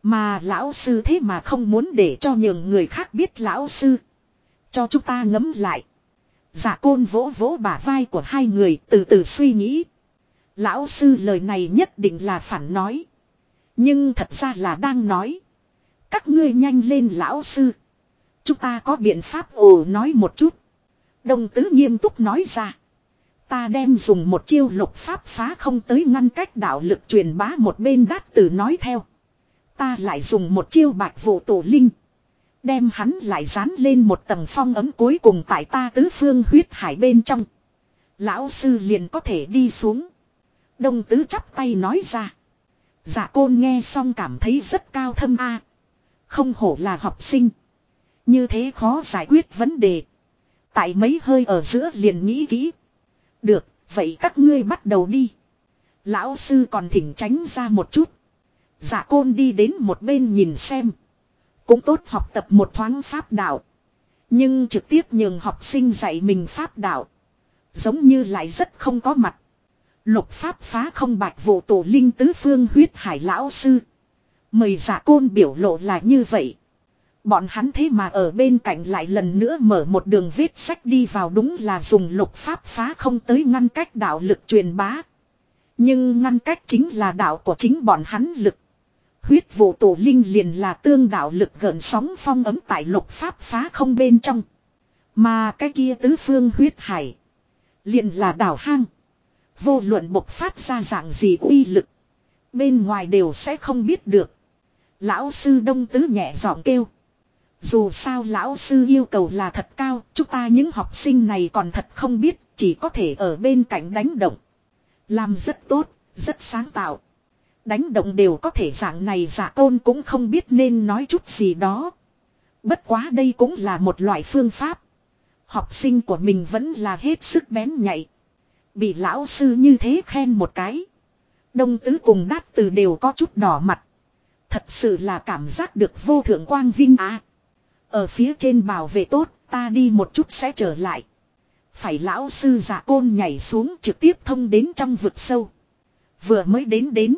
Mà lão sư thế mà không muốn để cho những người khác biết lão sư. Cho chúng ta ngấm lại. giả côn vỗ vỗ bả vai của hai người, từ từ suy nghĩ. Lão sư lời này nhất định là phản nói. Nhưng thật ra là đang nói. Các ngươi nhanh lên lão sư. Chúng ta có biện pháp ồ nói một chút. Đồng tứ nghiêm túc nói ra. Ta đem dùng một chiêu lục pháp phá không tới ngăn cách đạo lực truyền bá một bên đát từ nói theo. Ta lại dùng một chiêu bạch vụ tổ linh. Đem hắn lại dán lên một tầng phong ấm cuối cùng tại ta tứ phương huyết hải bên trong. Lão sư liền có thể đi xuống. Đông tứ chắp tay nói ra. Dạ côn nghe xong cảm thấy rất cao thâm a. Không hổ là học sinh. Như thế khó giải quyết vấn đề. Tại mấy hơi ở giữa liền nghĩ kỹ. Được, vậy các ngươi bắt đầu đi. Lão sư còn thỉnh tránh ra một chút. Dạ côn đi đến một bên nhìn xem. Cũng tốt học tập một thoáng pháp đạo. Nhưng trực tiếp nhường học sinh dạy mình pháp đạo. Giống như lại rất không có mặt. Lục pháp phá không bạch vụ tổ linh tứ phương huyết hải lão sư. Mời giả côn biểu lộ là như vậy. Bọn hắn thế mà ở bên cạnh lại lần nữa mở một đường viết sách đi vào đúng là dùng lục pháp phá không tới ngăn cách đạo lực truyền bá. Nhưng ngăn cách chính là đạo của chính bọn hắn lực. Huyết vụ tổ linh liền là tương đạo lực gần sóng phong ấm tại lục pháp phá không bên trong. Mà cái kia tứ phương huyết hải. Liền là đảo hang. Vô luận bộc phát ra dạng gì uy lực. Bên ngoài đều sẽ không biết được. Lão sư đông tứ nhẹ giọng kêu. Dù sao lão sư yêu cầu là thật cao, chúng ta những học sinh này còn thật không biết, chỉ có thể ở bên cạnh đánh động. Làm rất tốt, rất sáng tạo. Đánh động đều có thể dạng này giả tôn cũng không biết nên nói chút gì đó. Bất quá đây cũng là một loại phương pháp. Học sinh của mình vẫn là hết sức bén nhạy. Bị lão sư như thế khen một cái. Đông tứ cùng đát từ đều có chút đỏ mặt. Thật sự là cảm giác được vô thượng quang vinh á. Ở phía trên bảo vệ tốt, ta đi một chút sẽ trở lại. Phải lão sư giả côn nhảy xuống trực tiếp thông đến trong vực sâu. Vừa mới đến đến.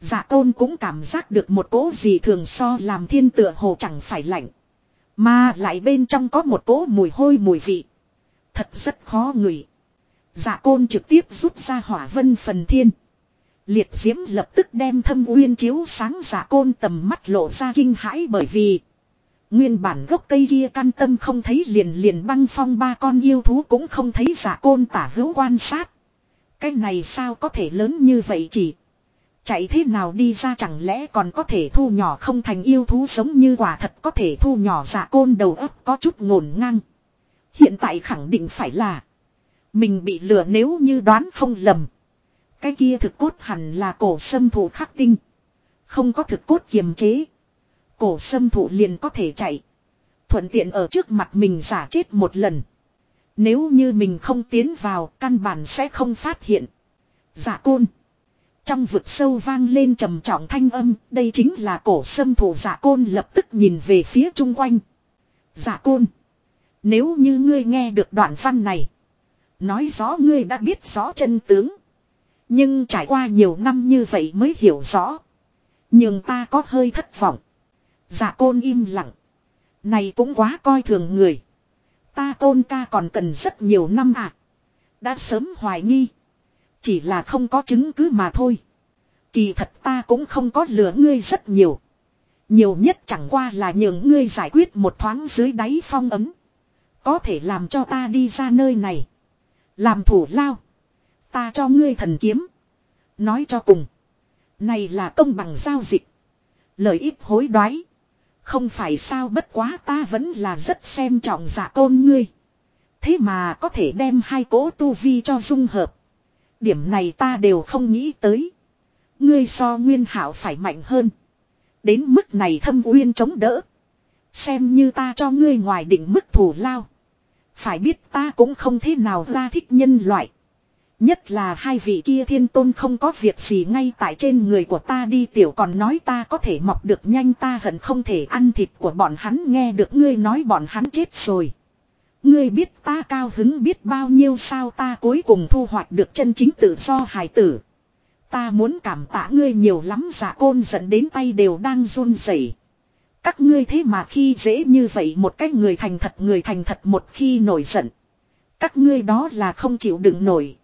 Giả tôn cũng cảm giác được một cỗ gì thường so làm thiên tựa hồ chẳng phải lạnh. Mà lại bên trong có một cỗ mùi hôi mùi vị. Thật rất khó ngửi. Dạ côn trực tiếp rút ra hỏa vân phần thiên. Liệt diễm lập tức đem thâm uyên chiếu sáng dạ côn tầm mắt lộ ra kinh hãi bởi vì. Nguyên bản gốc cây kia căn tâm không thấy liền liền băng phong ba con yêu thú cũng không thấy dạ giả côn tả hữu quan sát. Cái này sao có thể lớn như vậy chỉ. Chạy thế nào đi ra chẳng lẽ còn có thể thu nhỏ không thành yêu thú giống như quả thật có thể thu nhỏ giả côn đầu óc có chút ngổn ngang. Hiện tại khẳng định phải là. Mình bị lừa nếu như đoán không lầm. Cái kia thực cốt hẳn là cổ sâm thủ khắc tinh. Không có thực cốt kiềm chế. Cổ sâm thủ liền có thể chạy. Thuận tiện ở trước mặt mình giả chết một lần. Nếu như mình không tiến vào, căn bản sẽ không phát hiện. Giả côn. Trong vực sâu vang lên trầm trọng thanh âm. Đây chính là cổ sâm thủ giả côn lập tức nhìn về phía chung quanh. Giả côn. Nếu như ngươi nghe được đoạn văn này. Nói rõ ngươi đã biết rõ chân tướng. Nhưng trải qua nhiều năm như vậy mới hiểu rõ. Nhưng ta có hơi thất vọng. giả côn im lặng. Này cũng quá coi thường người. Ta côn ca còn cần rất nhiều năm à. Đã sớm hoài nghi. Chỉ là không có chứng cứ mà thôi. Kỳ thật ta cũng không có lừa ngươi rất nhiều. Nhiều nhất chẳng qua là nhường ngươi giải quyết một thoáng dưới đáy phong ấm. Có thể làm cho ta đi ra nơi này. Làm thủ lao. Ta cho ngươi thần kiếm. Nói cho cùng. Này là công bằng giao dịch. Lợi ích hối đoái. Không phải sao bất quá ta vẫn là rất xem trọng giả tôn ngươi. Thế mà có thể đem hai cỗ tu vi cho dung hợp. Điểm này ta đều không nghĩ tới. Ngươi so nguyên hảo phải mạnh hơn. Đến mức này thâm uyên chống đỡ. Xem như ta cho ngươi ngoài định mức thủ lao. Phải biết ta cũng không thế nào ra thích nhân loại. Nhất là hai vị kia thiên tôn không có việc gì ngay tại trên người của ta đi tiểu còn nói ta có thể mọc được nhanh ta hận không thể ăn thịt của bọn hắn nghe được ngươi nói bọn hắn chết rồi. Ngươi biết ta cao hứng biết bao nhiêu sao ta cuối cùng thu hoạch được chân chính tự do hài tử. Ta muốn cảm tạ ngươi nhiều lắm giả côn dẫn đến tay đều đang run rẩy. Các ngươi thế mà khi dễ như vậy một cách người thành thật người thành thật một khi nổi giận. Các ngươi đó là không chịu đựng nổi.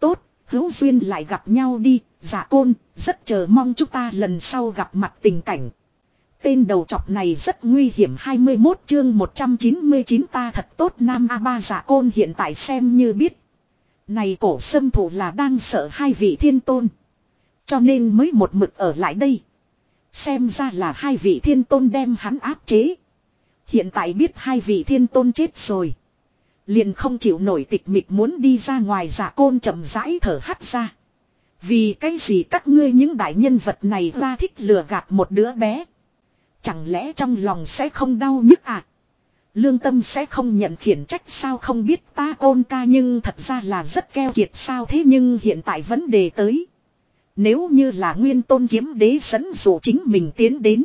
Tốt, hữu duyên lại gặp nhau đi, giả côn, rất chờ mong chúng ta lần sau gặp mặt tình cảnh. Tên đầu chọc này rất nguy hiểm 21 chương 199 ta thật tốt nam a ba giả côn hiện tại xem như biết. Này cổ sâm thủ là đang sợ hai vị thiên tôn. Cho nên mới một mực ở lại đây. Xem ra là hai vị thiên tôn đem hắn áp chế. Hiện tại biết hai vị thiên tôn chết rồi. Liền không chịu nổi tịch mịch muốn đi ra ngoài giả côn chậm rãi thở hắt ra. Vì cái gì các ngươi những đại nhân vật này ra thích lừa gạt một đứa bé. Chẳng lẽ trong lòng sẽ không đau nhức à? Lương tâm sẽ không nhận khiển trách sao không biết ta ôn ca nhưng thật ra là rất keo kiệt sao thế nhưng hiện tại vấn đề tới. Nếu như là nguyên tôn kiếm đế dẫn dụ chính mình tiến đến.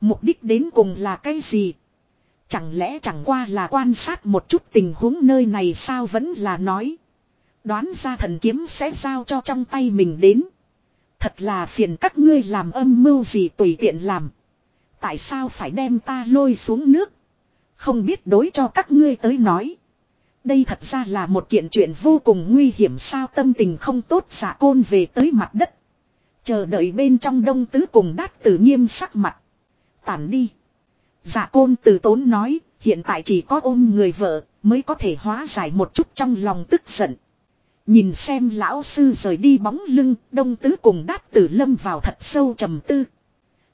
Mục đích đến cùng là cái gì? Chẳng lẽ chẳng qua là quan sát một chút tình huống nơi này sao vẫn là nói. Đoán ra thần kiếm sẽ giao cho trong tay mình đến. Thật là phiền các ngươi làm âm mưu gì tùy tiện làm. Tại sao phải đem ta lôi xuống nước? Không biết đối cho các ngươi tới nói. Đây thật ra là một kiện chuyện vô cùng nguy hiểm sao tâm tình không tốt giả côn về tới mặt đất. Chờ đợi bên trong đông tứ cùng đát tử nghiêm sắc mặt. Tản đi. Giả côn từ tốn nói, hiện tại chỉ có ôm người vợ mới có thể hóa giải một chút trong lòng tức giận. Nhìn xem lão sư rời đi bóng lưng, đông tứ cùng đát tử lâm vào thật sâu trầm tư.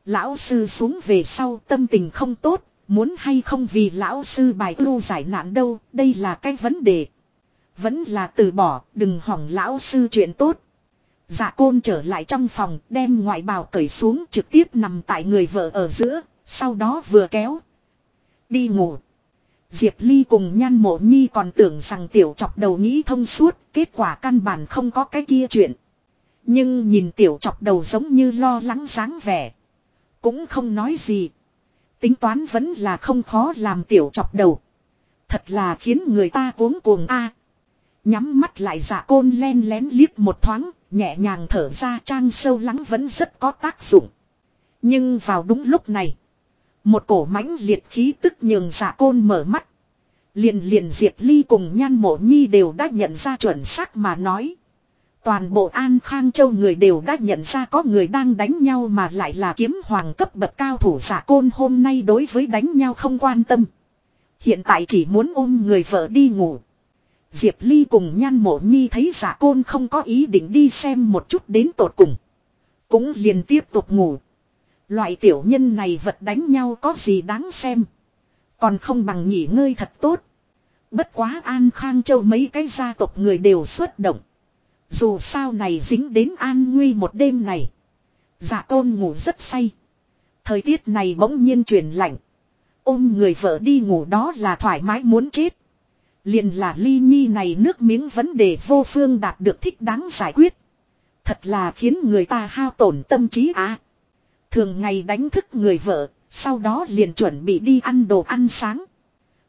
Lão sư xuống về sau tâm tình không tốt, muốn hay không vì lão sư bài ưu giải nạn đâu, đây là cái vấn đề. Vẫn là từ bỏ, đừng hỏng lão sư chuyện tốt. Dạ côn trở lại trong phòng, đem ngoại bào cởi xuống trực tiếp nằm tại người vợ ở giữa, sau đó vừa kéo. Đi ngủ. Diệp Ly cùng nhan mộ nhi còn tưởng rằng tiểu chọc đầu nghĩ thông suốt, kết quả căn bản không có cái kia chuyện. Nhưng nhìn tiểu chọc đầu giống như lo lắng dáng vẻ. Cũng không nói gì. Tính toán vẫn là không khó làm tiểu chọc đầu. Thật là khiến người ta cuống cuồng a. Nhắm mắt lại dạ côn len lén liếc một thoáng, nhẹ nhàng thở ra trang sâu lắng vẫn rất có tác dụng. Nhưng vào đúng lúc này, một cổ mãnh liệt khí tức nhường dạ côn mở mắt. Liền liền Diệp Ly cùng nhan mộ nhi đều đã nhận ra chuẩn xác mà nói. Toàn bộ An Khang Châu người đều đã nhận ra có người đang đánh nhau mà lại là kiếm hoàng cấp bậc cao thủ giả côn hôm nay đối với đánh nhau không quan tâm. Hiện tại chỉ muốn ôm người vợ đi ngủ. Diệp Ly cùng nhan mộ nhi thấy giả côn không có ý định đi xem một chút đến tột cùng. Cũng liền tiếp tục ngủ. Loại tiểu nhân này vật đánh nhau có gì đáng xem. Còn không bằng nghỉ ngơi thật tốt. Bất quá An Khang Châu mấy cái gia tộc người đều xuất động. Dù sao này dính đến an nguy một đêm này. Dạ tôn ngủ rất say. Thời tiết này bỗng nhiên chuyển lạnh. Ôm người vợ đi ngủ đó là thoải mái muốn chết. Liền là ly nhi này nước miếng vấn đề vô phương đạt được thích đáng giải quyết. Thật là khiến người ta hao tổn tâm trí á. Thường ngày đánh thức người vợ, sau đó liền chuẩn bị đi ăn đồ ăn sáng.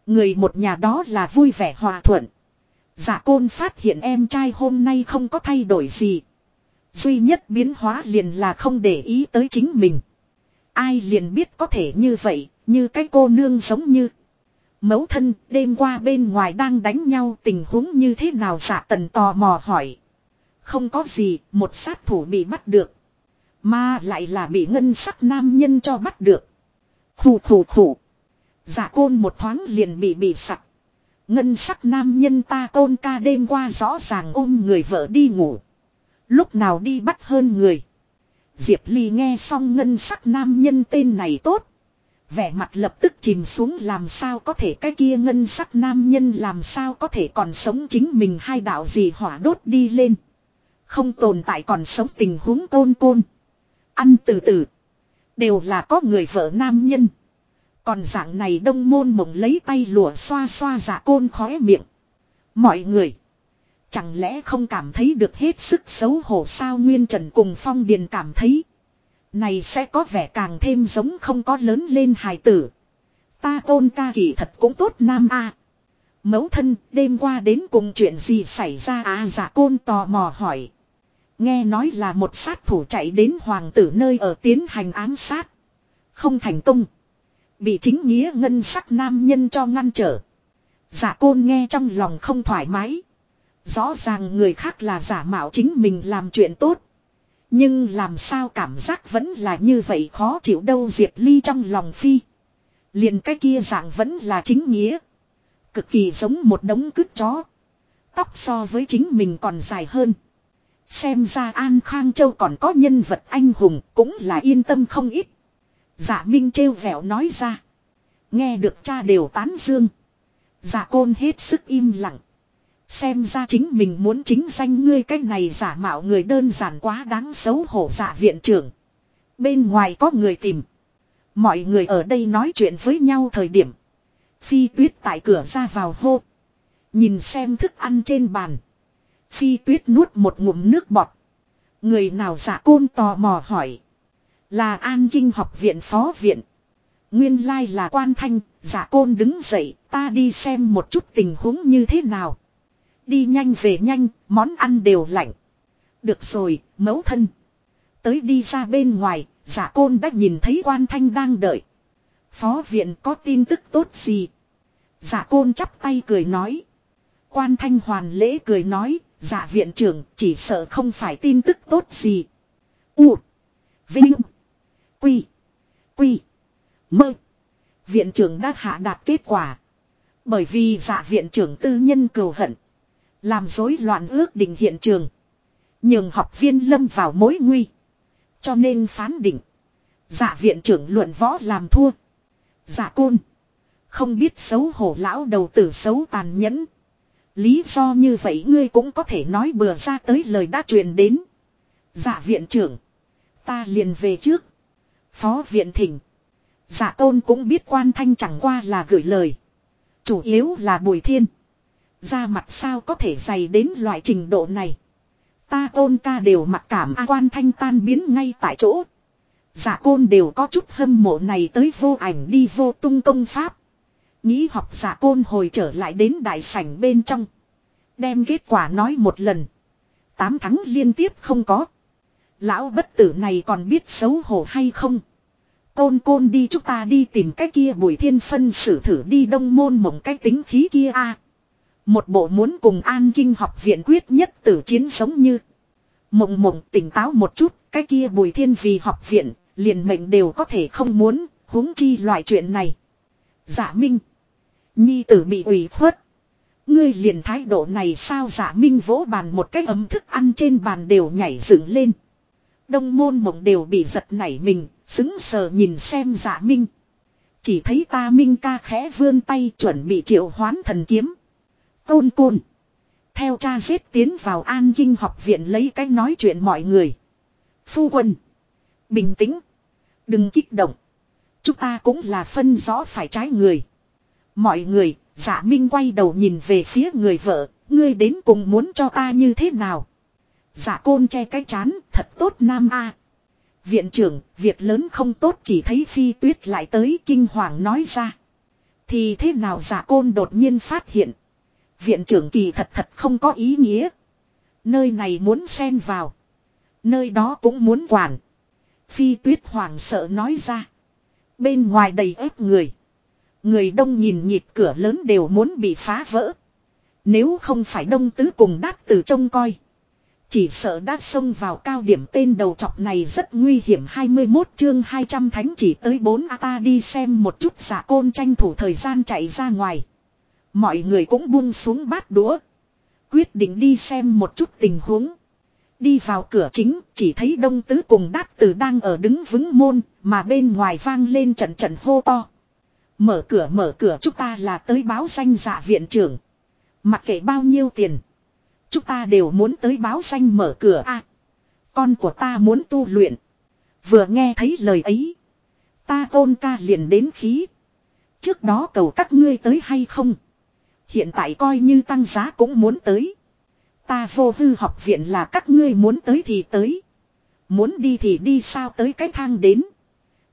Người một nhà đó là vui vẻ hòa thuận. Dạ côn phát hiện em trai hôm nay không có thay đổi gì. Duy nhất biến hóa liền là không để ý tới chính mình. Ai liền biết có thể như vậy, như cái cô nương giống như. Mấu thân đêm qua bên ngoài đang đánh nhau tình huống như thế nào dạ tần tò mò hỏi. Không có gì, một sát thủ bị bắt được. Mà lại là bị ngân sắc nam nhân cho bắt được. Khủ khủ khủ. Dạ côn một thoáng liền bị bị sặc. Ngân sắc nam nhân ta tôn ca đêm qua rõ ràng ôm người vợ đi ngủ. Lúc nào đi bắt hơn người. Diệp Ly nghe xong ngân sắc nam nhân tên này tốt. Vẻ mặt lập tức chìm xuống làm sao có thể cái kia ngân sắc nam nhân làm sao có thể còn sống chính mình hai đạo gì hỏa đốt đi lên. Không tồn tại còn sống tình huống côn côn. Ăn từ từ. Đều là có người vợ nam nhân. Còn dạng này đông môn mộng lấy tay lụa xoa xoa dạ côn khóe miệng. Mọi người. Chẳng lẽ không cảm thấy được hết sức xấu hổ sao Nguyên Trần cùng Phong Điền cảm thấy. Này sẽ có vẻ càng thêm giống không có lớn lên hài tử. Ta tôn ca kỳ thật cũng tốt nam a Mẫu thân, đêm qua đến cùng chuyện gì xảy ra à giả dạ côn tò mò hỏi. Nghe nói là một sát thủ chạy đến hoàng tử nơi ở tiến hành ám sát. Không thành công. Bị chính nghĩa ngân sắc nam nhân cho ngăn trở. Giả côn nghe trong lòng không thoải mái. Rõ ràng người khác là giả mạo chính mình làm chuyện tốt. Nhưng làm sao cảm giác vẫn là như vậy khó chịu đâu Diệp Ly trong lòng phi. liền cái kia dạng vẫn là chính nghĩa. Cực kỳ giống một đống cứt chó. Tóc so với chính mình còn dài hơn. Xem ra An Khang Châu còn có nhân vật anh hùng cũng là yên tâm không ít. Dạ Minh trêu vẻo nói ra. Nghe được cha đều tán dương. Dạ côn hết sức im lặng. Xem ra chính mình muốn chính danh ngươi cái này giả mạo người đơn giản quá đáng xấu hổ dạ viện trưởng. Bên ngoài có người tìm. Mọi người ở đây nói chuyện với nhau thời điểm. Phi tuyết tại cửa ra vào hô. Nhìn xem thức ăn trên bàn. Phi tuyết nuốt một ngụm nước bọt. Người nào giả côn tò mò hỏi. Là An Kinh học viện phó viện. Nguyên lai là quan thanh, giả côn đứng dậy, ta đi xem một chút tình huống như thế nào. Đi nhanh về nhanh, món ăn đều lạnh. Được rồi, mẫu thân. Tới đi ra bên ngoài, giả côn đã nhìn thấy quan thanh đang đợi. Phó viện có tin tức tốt gì? Giả côn chắp tay cười nói. Quan thanh hoàn lễ cười nói, giả viện trưởng chỉ sợ không phải tin tức tốt gì. U. Vinh. Quy. Quy. Mơ. Viện trưởng đã hạ đạt kết quả. Bởi vì giả viện trưởng tư nhân cầu hận. Làm rối loạn ước định hiện trường. nhường học viên lâm vào mối nguy. Cho nên phán định. Giả viện trưởng luận võ làm thua. Giả côn. Không biết xấu hổ lão đầu tử xấu tàn nhẫn. Lý do như vậy ngươi cũng có thể nói bừa ra tới lời đã truyền đến. Dạ viện trưởng. Ta liền về trước. Phó viện thỉnh. Dạ tôn cũng biết quan thanh chẳng qua là gửi lời. Chủ yếu là bùi thiên. Ra mặt sao có thể dày đến loại trình độ này. Ta tôn ca đều mặc cảm a quan thanh tan biến ngay tại chỗ. Dạ côn đều có chút hâm mộ này tới vô ảnh đi vô tung công pháp. Nghĩ học giả côn hồi trở lại đến đại sảnh bên trong. Đem kết quả nói một lần. Tám thắng liên tiếp không có. Lão bất tử này còn biết xấu hổ hay không. Côn côn đi chúng ta đi tìm cái kia bùi thiên phân xử thử đi đông môn mộng cái tính khí kia a Một bộ muốn cùng an kinh học viện quyết nhất tử chiến sống như. Mộng mộng tỉnh táo một chút, cái kia bùi thiên vì học viện, liền mệnh đều có thể không muốn, huống chi loại chuyện này. Giả minh. Nhi tử bị ủy khuất. Ngươi liền thái độ này sao giả minh vỗ bàn một cái ấm thức ăn trên bàn đều nhảy dựng lên. Đông môn mộng đều bị giật nảy mình, xứng sờ nhìn xem giả minh. Chỉ thấy ta minh ca khẽ vươn tay chuẩn bị triệu hoán thần kiếm. Côn côn. Theo cha giết tiến vào an kinh học viện lấy cách nói chuyện mọi người. Phu quân. Bình tĩnh. Đừng kích động. Chúng ta cũng là phân rõ phải trái người. Mọi người, giả minh quay đầu nhìn về phía người vợ, ngươi đến cùng muốn cho ta như thế nào? Giả côn che cái chán, thật tốt nam a. Viện trưởng, việc lớn không tốt chỉ thấy phi tuyết lại tới kinh hoàng nói ra. Thì thế nào giả côn đột nhiên phát hiện. Viện trưởng kỳ thật thật không có ý nghĩa. Nơi này muốn xen vào. Nơi đó cũng muốn quản. Phi tuyết hoàng sợ nói ra. Bên ngoài đầy ép người. Người đông nhìn nhịp cửa lớn đều muốn bị phá vỡ. Nếu không phải đông tứ cùng đát từ trông coi. Chỉ sợ đã xông vào cao điểm tên đầu trọc này rất nguy hiểm 21 chương 200 thánh chỉ tới 4 A ta đi xem một chút giả côn tranh thủ thời gian chạy ra ngoài. Mọi người cũng buông xuống bát đũa. Quyết định đi xem một chút tình huống. Đi vào cửa chính, chỉ thấy đông tứ cùng đát từ đang ở đứng vững môn, mà bên ngoài vang lên trận trận hô to. Mở cửa mở cửa chúng ta là tới báo danh giả viện trưởng. Mặc kệ bao nhiêu tiền. Chúng ta đều muốn tới báo danh mở cửa a. con của ta muốn tu luyện. Vừa nghe thấy lời ấy. Ta tôn ca liền đến khí. Trước đó cầu các ngươi tới hay không. Hiện tại coi như tăng giá cũng muốn tới. Ta vô hư học viện là các ngươi muốn tới thì tới. Muốn đi thì đi sao tới cái thang đến.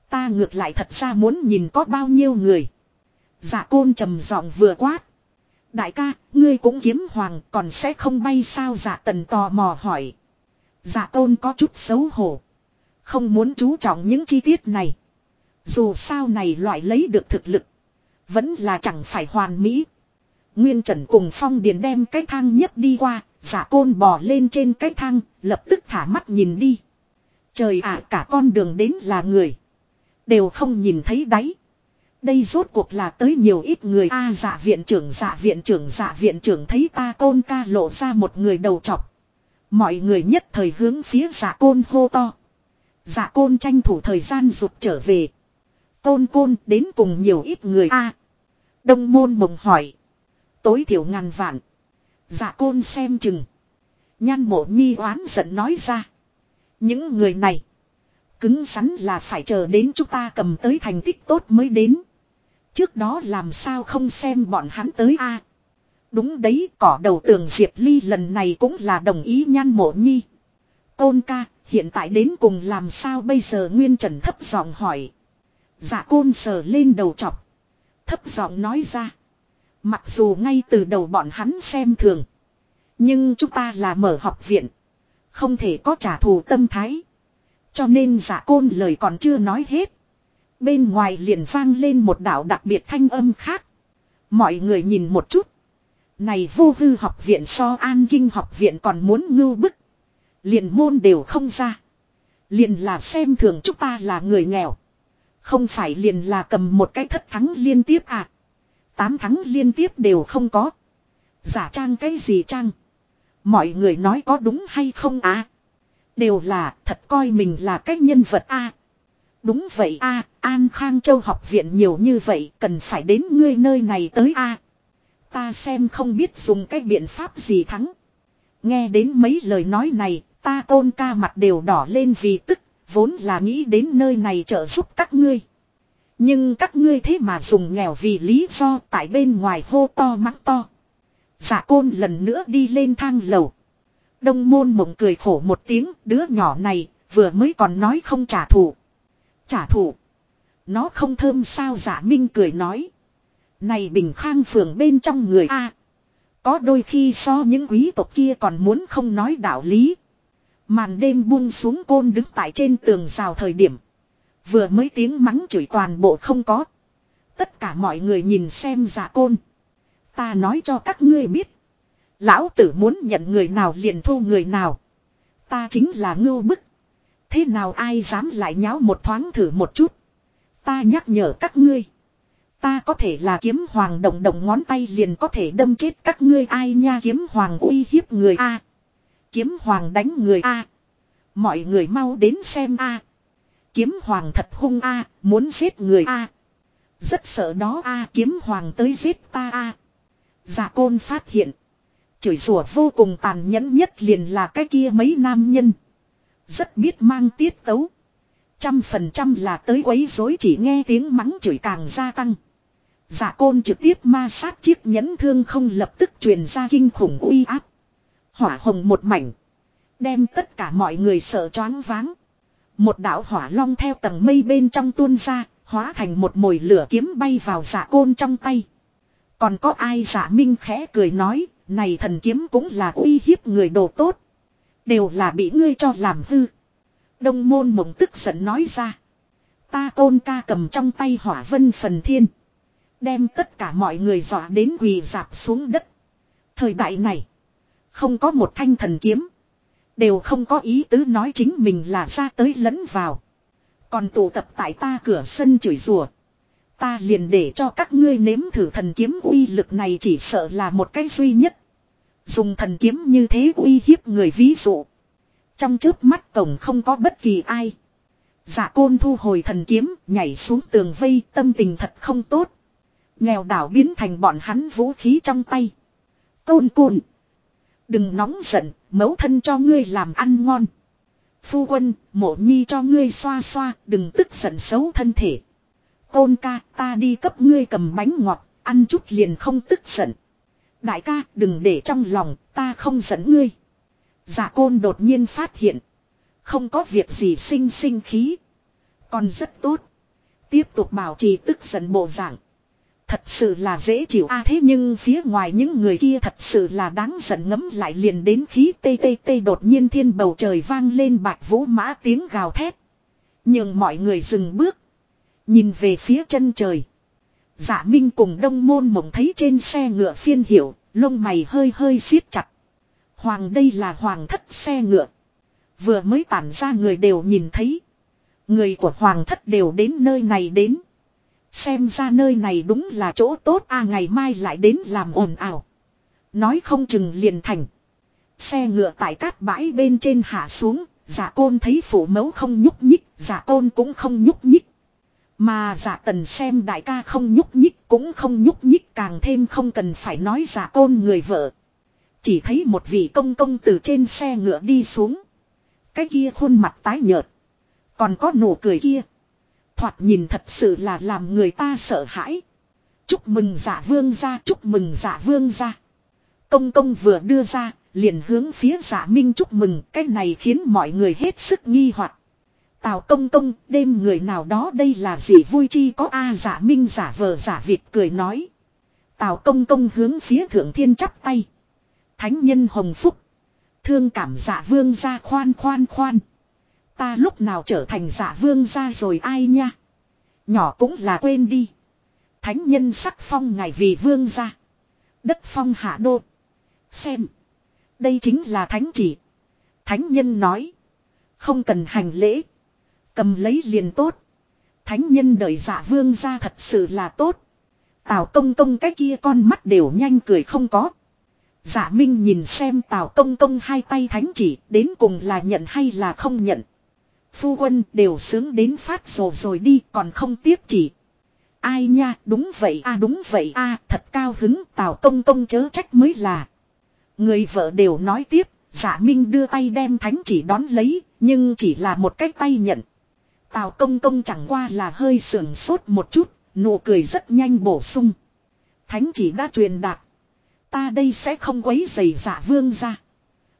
Ta ngược lại thật ra muốn nhìn có bao nhiêu người. Dạ côn trầm giọng vừa quát. Đại ca, ngươi cũng kiếm hoàng còn sẽ không bay sao dạ tần tò mò hỏi. Dạ tôn có chút xấu hổ. Không muốn chú trọng những chi tiết này. Dù sao này loại lấy được thực lực. Vẫn là chẳng phải hoàn mỹ. Nguyên Trần cùng Phong Điền đem cái thang nhất đi qua. Dạ Giả côn bò lên trên cái thang. Lập tức thả mắt nhìn đi. Trời ạ cả con đường đến là người. Đều không nhìn thấy đáy. Đây rốt cuộc là tới nhiều ít người a à, dạ viện trưởng dạ viện trưởng dạ viện trưởng thấy ta côn ca lộ ra một người đầu chọc. Mọi người nhất thời hướng phía dạ côn hô to. Dạ côn tranh thủ thời gian rụt trở về. Côn côn đến cùng nhiều ít người a Đông môn mộng hỏi. Tối thiểu ngàn vạn. Dạ côn xem chừng. Nhan mộ nhi oán giận nói ra. Những người này. Cứng rắn là phải chờ đến chúng ta cầm tới thành tích tốt mới đến. Trước đó làm sao không xem bọn hắn tới a Đúng đấy cỏ đầu tường Diệp Ly lần này cũng là đồng ý nhan mộ nhi. Côn ca, hiện tại đến cùng làm sao bây giờ Nguyên Trần thấp giọng hỏi. Dạ côn sờ lên đầu chọc. Thấp giọng nói ra. Mặc dù ngay từ đầu bọn hắn xem thường. Nhưng chúng ta là mở học viện. Không thể có trả thù tâm thái. Cho nên giả dạ côn lời còn chưa nói hết. Bên ngoài liền vang lên một đạo đặc biệt thanh âm khác. Mọi người nhìn một chút. Này vô hư học viện so an kinh học viện còn muốn ngưu bức. Liền môn đều không ra. Liền là xem thường chúng ta là người nghèo. Không phải liền là cầm một cái thất thắng liên tiếp à. Tám thắng liên tiếp đều không có. Giả trang cái gì trang. Mọi người nói có đúng hay không à. Đều là, thật coi mình là cái nhân vật a Đúng vậy a An Khang Châu học viện nhiều như vậy cần phải đến ngươi nơi này tới a Ta xem không biết dùng cái biện pháp gì thắng. Nghe đến mấy lời nói này, ta tôn ca mặt đều đỏ lên vì tức, vốn là nghĩ đến nơi này trợ giúp các ngươi. Nhưng các ngươi thế mà dùng nghèo vì lý do tại bên ngoài hô to mắng to. Giả côn lần nữa đi lên thang lầu. Đông môn mộng cười khổ một tiếng, đứa nhỏ này, vừa mới còn nói không trả thù. Trả thù. Nó không thơm sao giả minh cười nói. Này bình khang phường bên trong người A. có đôi khi so những quý tộc kia còn muốn không nói đạo lý. Màn đêm buông xuống côn đứng tại trên tường rào thời điểm. Vừa mới tiếng mắng chửi toàn bộ không có. Tất cả mọi người nhìn xem giả côn. Ta nói cho các ngươi biết. Lão tử muốn nhận người nào liền thu người nào. Ta chính là ngưu bức. Thế nào ai dám lại nháo một thoáng thử một chút. Ta nhắc nhở các ngươi. Ta có thể là kiếm hoàng động động ngón tay liền có thể đâm chết các ngươi ai nha kiếm hoàng uy hiếp người A. Kiếm hoàng đánh người A. Mọi người mau đến xem A. Kiếm hoàng thật hung A, muốn giết người A. Rất sợ đó A kiếm hoàng tới giết ta A. giả côn phát hiện. Chửi rủa vô cùng tàn nhẫn nhất liền là cái kia mấy nam nhân. Rất biết mang tiết tấu. Trăm phần trăm là tới quấy rối chỉ nghe tiếng mắng chửi càng gia tăng. Giả côn trực tiếp ma sát chiếc nhẫn thương không lập tức truyền ra kinh khủng uy áp. Hỏa hồng một mảnh. Đem tất cả mọi người sợ choáng váng. Một đạo hỏa long theo tầng mây bên trong tuôn ra, hóa thành một mồi lửa kiếm bay vào giả côn trong tay. Còn có ai giả minh khẽ cười nói, này thần kiếm cũng là uy hiếp người đồ tốt. Đều là bị ngươi cho làm hư. Đông môn mộng tức giận nói ra. Ta côn ca cầm trong tay hỏa vân phần thiên. Đem tất cả mọi người dọa đến quỳ dạp xuống đất. Thời đại này. Không có một thanh thần kiếm. Đều không có ý tứ nói chính mình là ra tới lẫn vào. Còn tụ tập tại ta cửa sân chửi rủa Ta liền để cho các ngươi nếm thử thần kiếm uy lực này chỉ sợ là một cái duy nhất. Dùng thần kiếm như thế uy hiếp người ví dụ. Trong trước mắt cổng không có bất kỳ ai. giả côn thu hồi thần kiếm, nhảy xuống tường vây, tâm tình thật không tốt. Nghèo đảo biến thành bọn hắn vũ khí trong tay. Côn côn. Đừng nóng giận, mẫu thân cho ngươi làm ăn ngon. Phu quân, mộ nhi cho ngươi xoa xoa, đừng tức giận xấu thân thể. Côn ca, ta đi cấp ngươi cầm bánh ngọt, ăn chút liền không tức giận. Đại ca, đừng để trong lòng, ta không giận ngươi. giả côn đột nhiên phát hiện. Không có việc gì sinh sinh khí. Còn rất tốt. Tiếp tục bảo trì tức giận bộ dạng. Thật sự là dễ chịu a à, thế nhưng phía ngoài những người kia thật sự là đáng giận ngấm lại liền đến khí tê tê tê đột nhiên thiên bầu trời vang lên bạch vũ mã tiếng gào thét. Nhưng mọi người dừng bước. Nhìn về phía chân trời. Dạ Minh cùng đông môn mộng thấy trên xe ngựa phiên hiểu lông mày hơi hơi siết chặt. Hoàng đây là hoàng thất xe ngựa. Vừa mới tản ra người đều nhìn thấy. Người của hoàng thất đều đến nơi này đến. Xem ra nơi này đúng là chỗ tốt a ngày mai lại đến làm ồn ào. Nói không chừng liền thành. Xe ngựa tại cát bãi bên trên hạ xuống, giả côn thấy phủ mẫu không nhúc nhích, giả côn cũng không nhúc nhích. Mà giả tần xem đại ca không nhúc nhích cũng không nhúc nhích càng thêm không cần phải nói giả côn người vợ. Chỉ thấy một vị công công từ trên xe ngựa đi xuống. Cái kia khuôn mặt tái nhợt. Còn có nụ cười kia. Thoạt nhìn thật sự là làm người ta sợ hãi. Chúc mừng giả vương ra, chúc mừng giả vương ra. Công công vừa đưa ra, liền hướng phía giả minh chúc mừng, cái này khiến mọi người hết sức nghi hoặc. Tào công công, đêm người nào đó đây là gì vui chi có a giả minh giả vờ giả việt cười nói. Tào công công hướng phía thượng thiên chắp tay. Thánh nhân hồng phúc. Thương cảm giả vương ra khoan khoan khoan. Ta lúc nào trở thành giả vương ra rồi ai nha. Nhỏ cũng là quên đi. Thánh nhân sắc phong ngài vì vương ra. Đất phong hạ đô. Xem. Đây chính là thánh chỉ. Thánh nhân nói. Không cần hành lễ. Cầm lấy liền tốt. Thánh nhân đợi giả vương ra thật sự là tốt. Tào công công cái kia con mắt đều nhanh cười không có. Giả Minh nhìn xem Tào Công Công hai tay thánh chỉ đến cùng là nhận hay là không nhận. Phu quân đều sướng đến phát rồ rồi đi còn không tiếp chỉ. Ai nha đúng vậy a đúng vậy a thật cao hứng Tào Công Công chớ trách mới là. Người vợ đều nói tiếp, giả Minh đưa tay đem thánh chỉ đón lấy, nhưng chỉ là một cái tay nhận. Tào Công Công chẳng qua là hơi sưởng sốt một chút, nụ cười rất nhanh bổ sung. Thánh chỉ đã truyền đạt. Ta đây sẽ không quấy giày giả dạ vương ra.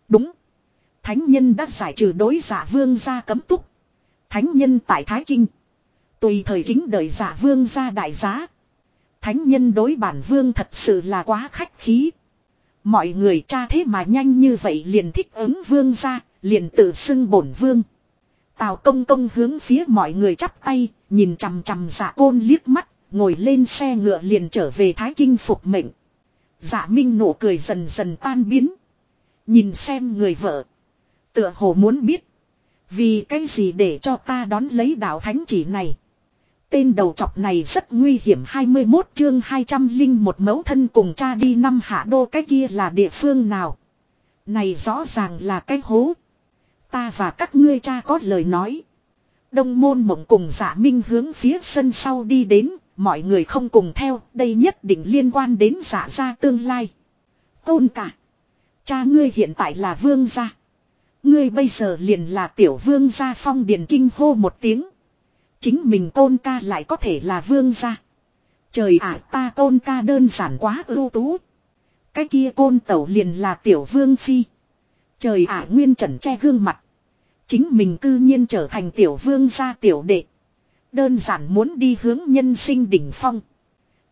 Đúng. Thánh nhân đã giải trừ đối giả vương ra cấm túc. Thánh nhân tại Thái Kinh. Tùy thời kính đợi giả vương ra đại giá. Thánh nhân đối bản vương thật sự là quá khách khí. Mọi người cha thế mà nhanh như vậy liền thích ứng vương ra, liền tự xưng bổn vương. Tào công công hướng phía mọi người chắp tay, nhìn chằm chằm giả côn liếc mắt, ngồi lên xe ngựa liền trở về Thái Kinh phục mệnh. Dạ Minh nụ cười dần dần tan biến. Nhìn xem người vợ. Tựa hồ muốn biết. Vì cái gì để cho ta đón lấy đạo thánh chỉ này. Tên đầu chọc này rất nguy hiểm 21 chương 200 linh một mẫu thân cùng cha đi năm hạ đô cái kia là địa phương nào. Này rõ ràng là cái hố. Ta và các ngươi cha có lời nói. Đông môn mộng cùng giả minh hướng phía sân sau đi đến, Mọi người không cùng theo, đây nhất định liên quan đến giả gia tương lai. Tôn cả. Cha ngươi hiện tại là vương gia. Ngươi bây giờ liền là tiểu vương gia phong điền kinh hô một tiếng. Chính mình tôn ca lại có thể là vương gia. Trời ạ ta tôn ca đơn giản quá ưu tú. Cái kia côn tẩu liền là tiểu vương phi. Trời ạ nguyên trần che gương mặt. Chính mình cư nhiên trở thành tiểu vương gia tiểu đệ. Đơn giản muốn đi hướng nhân sinh đỉnh phong.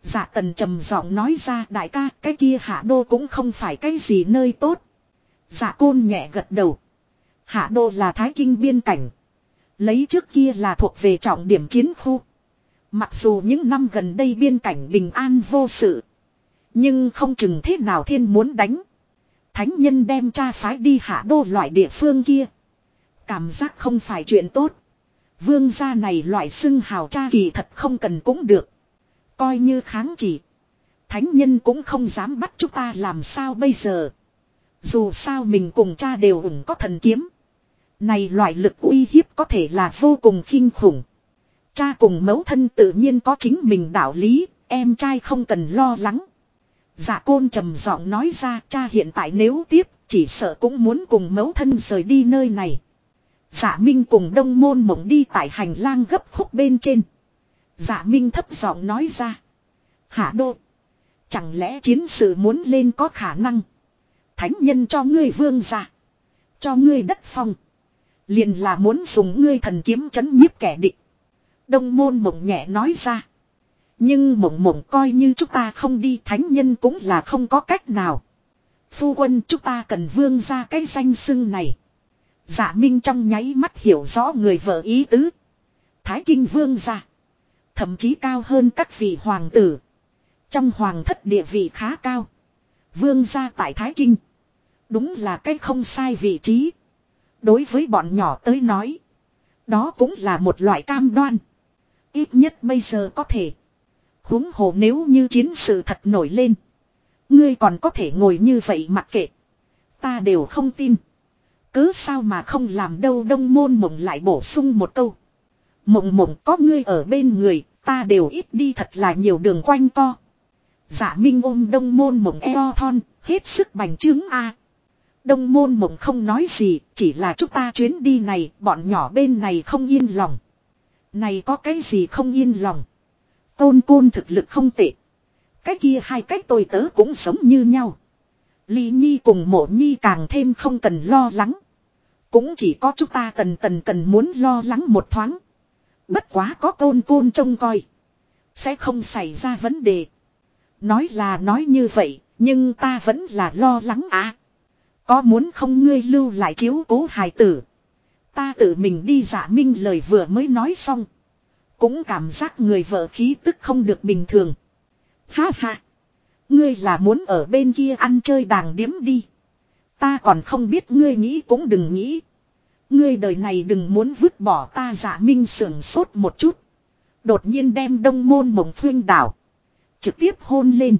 Dạ tần trầm giọng nói ra, đại ca, cái kia hạ đô cũng không phải cái gì nơi tốt. Dạ côn nhẹ gật đầu. Hạ đô là thái kinh biên cảnh. Lấy trước kia là thuộc về trọng điểm chiến khu. Mặc dù những năm gần đây biên cảnh bình an vô sự. Nhưng không chừng thế nào thiên muốn đánh. Thánh nhân đem cha phái đi hạ đô loại địa phương kia. Cảm giác không phải chuyện tốt. Vương gia này loại xưng hào cha kỳ thật không cần cũng được. Coi như kháng chỉ. Thánh nhân cũng không dám bắt chúng ta làm sao bây giờ. Dù sao mình cùng cha đều ủng có thần kiếm. Này loại lực uy hiếp có thể là vô cùng kinh khủng. Cha cùng mẫu thân tự nhiên có chính mình đạo lý, em trai không cần lo lắng. Dạ côn trầm giọng nói ra cha hiện tại nếu tiếp, chỉ sợ cũng muốn cùng mẫu thân rời đi nơi này. Dạ Minh cùng đông môn mộng đi tại hành lang gấp khúc bên trên. Dạ Minh thấp giọng nói ra. Hạ đô. Chẳng lẽ chiến sự muốn lên có khả năng. Thánh nhân cho ngươi vương giả. Cho ngươi đất phong. Liền là muốn dùng ngươi thần kiếm chấn nhiếp kẻ địch. Đông môn mộng nhẹ nói ra. Nhưng mộng mộng coi như chúng ta không đi, thánh nhân cũng là không có cách nào. Phu quân, chúng ta cần vương ra cái danh xưng này. Dạ Minh trong nháy mắt hiểu rõ người vợ ý tứ. Thái Kinh vương ra. Thậm chí cao hơn các vị hoàng tử. Trong hoàng thất địa vị khá cao. Vương gia tại Thái Kinh. Đúng là cái không sai vị trí. Đối với bọn nhỏ tới nói. Đó cũng là một loại cam đoan. Ít nhất bây giờ có thể. huống hồ nếu như chiến sự thật nổi lên. Ngươi còn có thể ngồi như vậy mặc kệ. Ta đều không tin cớ sao mà không làm đâu đông môn mộng lại bổ sung một câu. Mộng mộng có ngươi ở bên người, ta đều ít đi thật là nhiều đường quanh co. Giả minh ôm đông môn mộng eo thon, hết sức bành trướng a. Đông môn mộng không nói gì, chỉ là chúng ta chuyến đi này, bọn nhỏ bên này không yên lòng. Này có cái gì không yên lòng. Tôn côn thực lực không tệ. Cái kia hai cách tôi tớ cũng sống như nhau. Ly Nhi cùng mộ Nhi càng thêm không cần lo lắng. Cũng chỉ có chúng ta tần tần cần muốn lo lắng một thoáng. Bất quá có tôn côn trông coi. Sẽ không xảy ra vấn đề. Nói là nói như vậy, nhưng ta vẫn là lo lắng à. Có muốn không ngươi lưu lại chiếu cố hài tử. Ta tự mình đi giả minh lời vừa mới nói xong. Cũng cảm giác người vợ khí tức không được bình thường. Ha ha. Ngươi là muốn ở bên kia ăn chơi đàng điếm đi. Ta còn không biết ngươi nghĩ cũng đừng nghĩ. Ngươi đời này đừng muốn vứt bỏ ta giả minh sưởng sốt một chút. Đột nhiên đem đông môn mộng khuyên đảo. Trực tiếp hôn lên.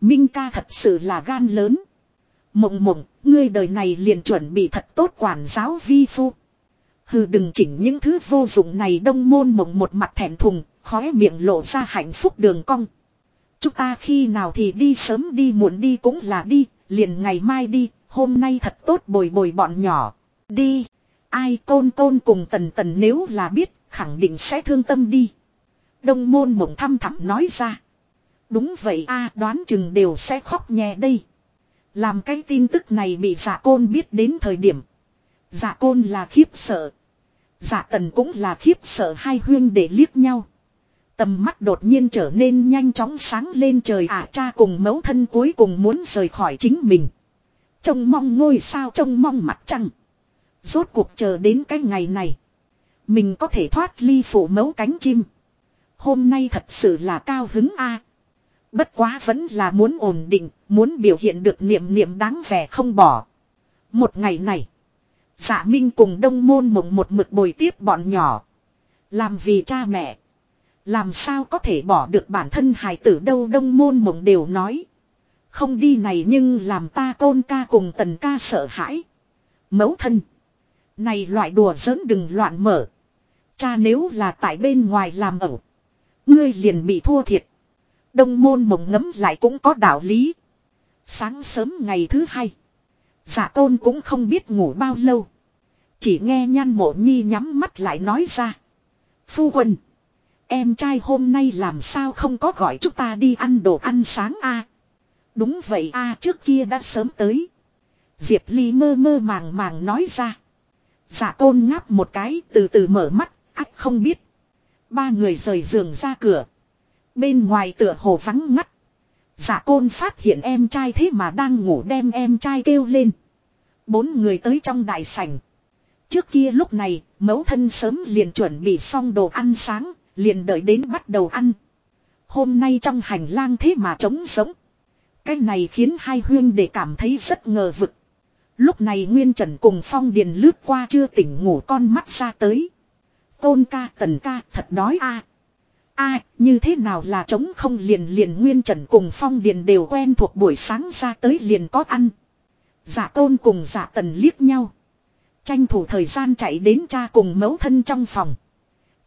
Minh ca thật sự là gan lớn. Mộng mộng, ngươi đời này liền chuẩn bị thật tốt quản giáo vi phu. Hừ đừng chỉnh những thứ vô dụng này đông môn mộng một mặt thẹn thùng, khóe miệng lộ ra hạnh phúc đường cong. Chúng ta khi nào thì đi sớm đi muộn đi cũng là đi, liền ngày mai đi, hôm nay thật tốt bồi bồi bọn nhỏ. Đi, ai tôn tôn cùng tần tần nếu là biết, khẳng định sẽ thương tâm đi. Đông môn mộng thăm thẳm nói ra. Đúng vậy a đoán chừng đều sẽ khóc nhẹ đây. Làm cái tin tức này bị giả côn biết đến thời điểm. Giả côn là khiếp sợ. Giả tần cũng là khiếp sợ hai huyên để liếc nhau. Tầm mắt đột nhiên trở nên nhanh chóng sáng lên trời ả cha cùng mẫu thân cuối cùng muốn rời khỏi chính mình. Trông mong ngôi sao trông mong mặt trăng. Rốt cuộc chờ đến cái ngày này. Mình có thể thoát ly phủ mấu cánh chim. Hôm nay thật sự là cao hứng a. Bất quá vẫn là muốn ổn định, muốn biểu hiện được niệm niệm đáng vẻ không bỏ. Một ngày này, giả minh cùng đông môn mộng một mực bồi tiếp bọn nhỏ. Làm vì cha mẹ. Làm sao có thể bỏ được bản thân hài tử đâu đông môn mộng đều nói. Không đi này nhưng làm ta tôn ca cùng tần ca sợ hãi. Mẫu thân. Này loại đùa giỡn đừng loạn mở. Cha nếu là tại bên ngoài làm ẩu. Ngươi liền bị thua thiệt. Đông môn mộng ngấm lại cũng có đạo lý. Sáng sớm ngày thứ hai. Giả tôn cũng không biết ngủ bao lâu. Chỉ nghe nhan mộ nhi nhắm mắt lại nói ra. Phu quân. Em trai hôm nay làm sao không có gọi chúng ta đi ăn đồ ăn sáng a Đúng vậy a trước kia đã sớm tới. Diệp Ly mơ mơ màng màng nói ra. Dạ Giả tôn ngáp một cái từ từ mở mắt, ách không biết. Ba người rời giường ra cửa. Bên ngoài tựa hồ vắng ngắt. Giả côn phát hiện em trai thế mà đang ngủ đem em trai kêu lên. Bốn người tới trong đại sảnh. Trước kia lúc này, mẫu thân sớm liền chuẩn bị xong đồ ăn sáng, liền đợi đến bắt đầu ăn. Hôm nay trong hành lang thế mà trống sống. Cái này khiến hai huyên để cảm thấy rất ngờ vực. Lúc này Nguyên Trần cùng Phong Điền lướt qua chưa tỉnh ngủ con mắt ra tới. Tôn ca, tần ca, thật đói a a, như thế nào là trống không liền liền Nguyên Trần cùng Phong Điền đều quen thuộc buổi sáng ra tới liền có ăn. Giả tôn cùng giả tần liếc nhau. Tranh thủ thời gian chạy đến cha cùng mẫu thân trong phòng.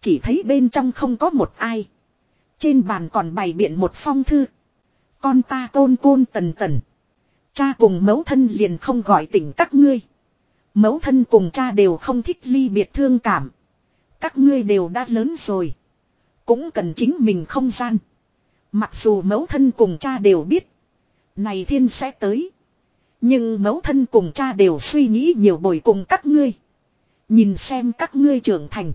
Chỉ thấy bên trong không có một ai. Trên bàn còn bày biện một phong thư. Con ta tôn côn tần tần. Cha cùng mẫu thân liền không gọi tỉnh các ngươi. Mẫu thân cùng cha đều không thích ly biệt thương cảm. Các ngươi đều đã lớn rồi. Cũng cần chính mình không gian. Mặc dù mẫu thân cùng cha đều biết. Này thiên sẽ tới. Nhưng mẫu thân cùng cha đều suy nghĩ nhiều bồi cùng các ngươi. Nhìn xem các ngươi trưởng thành.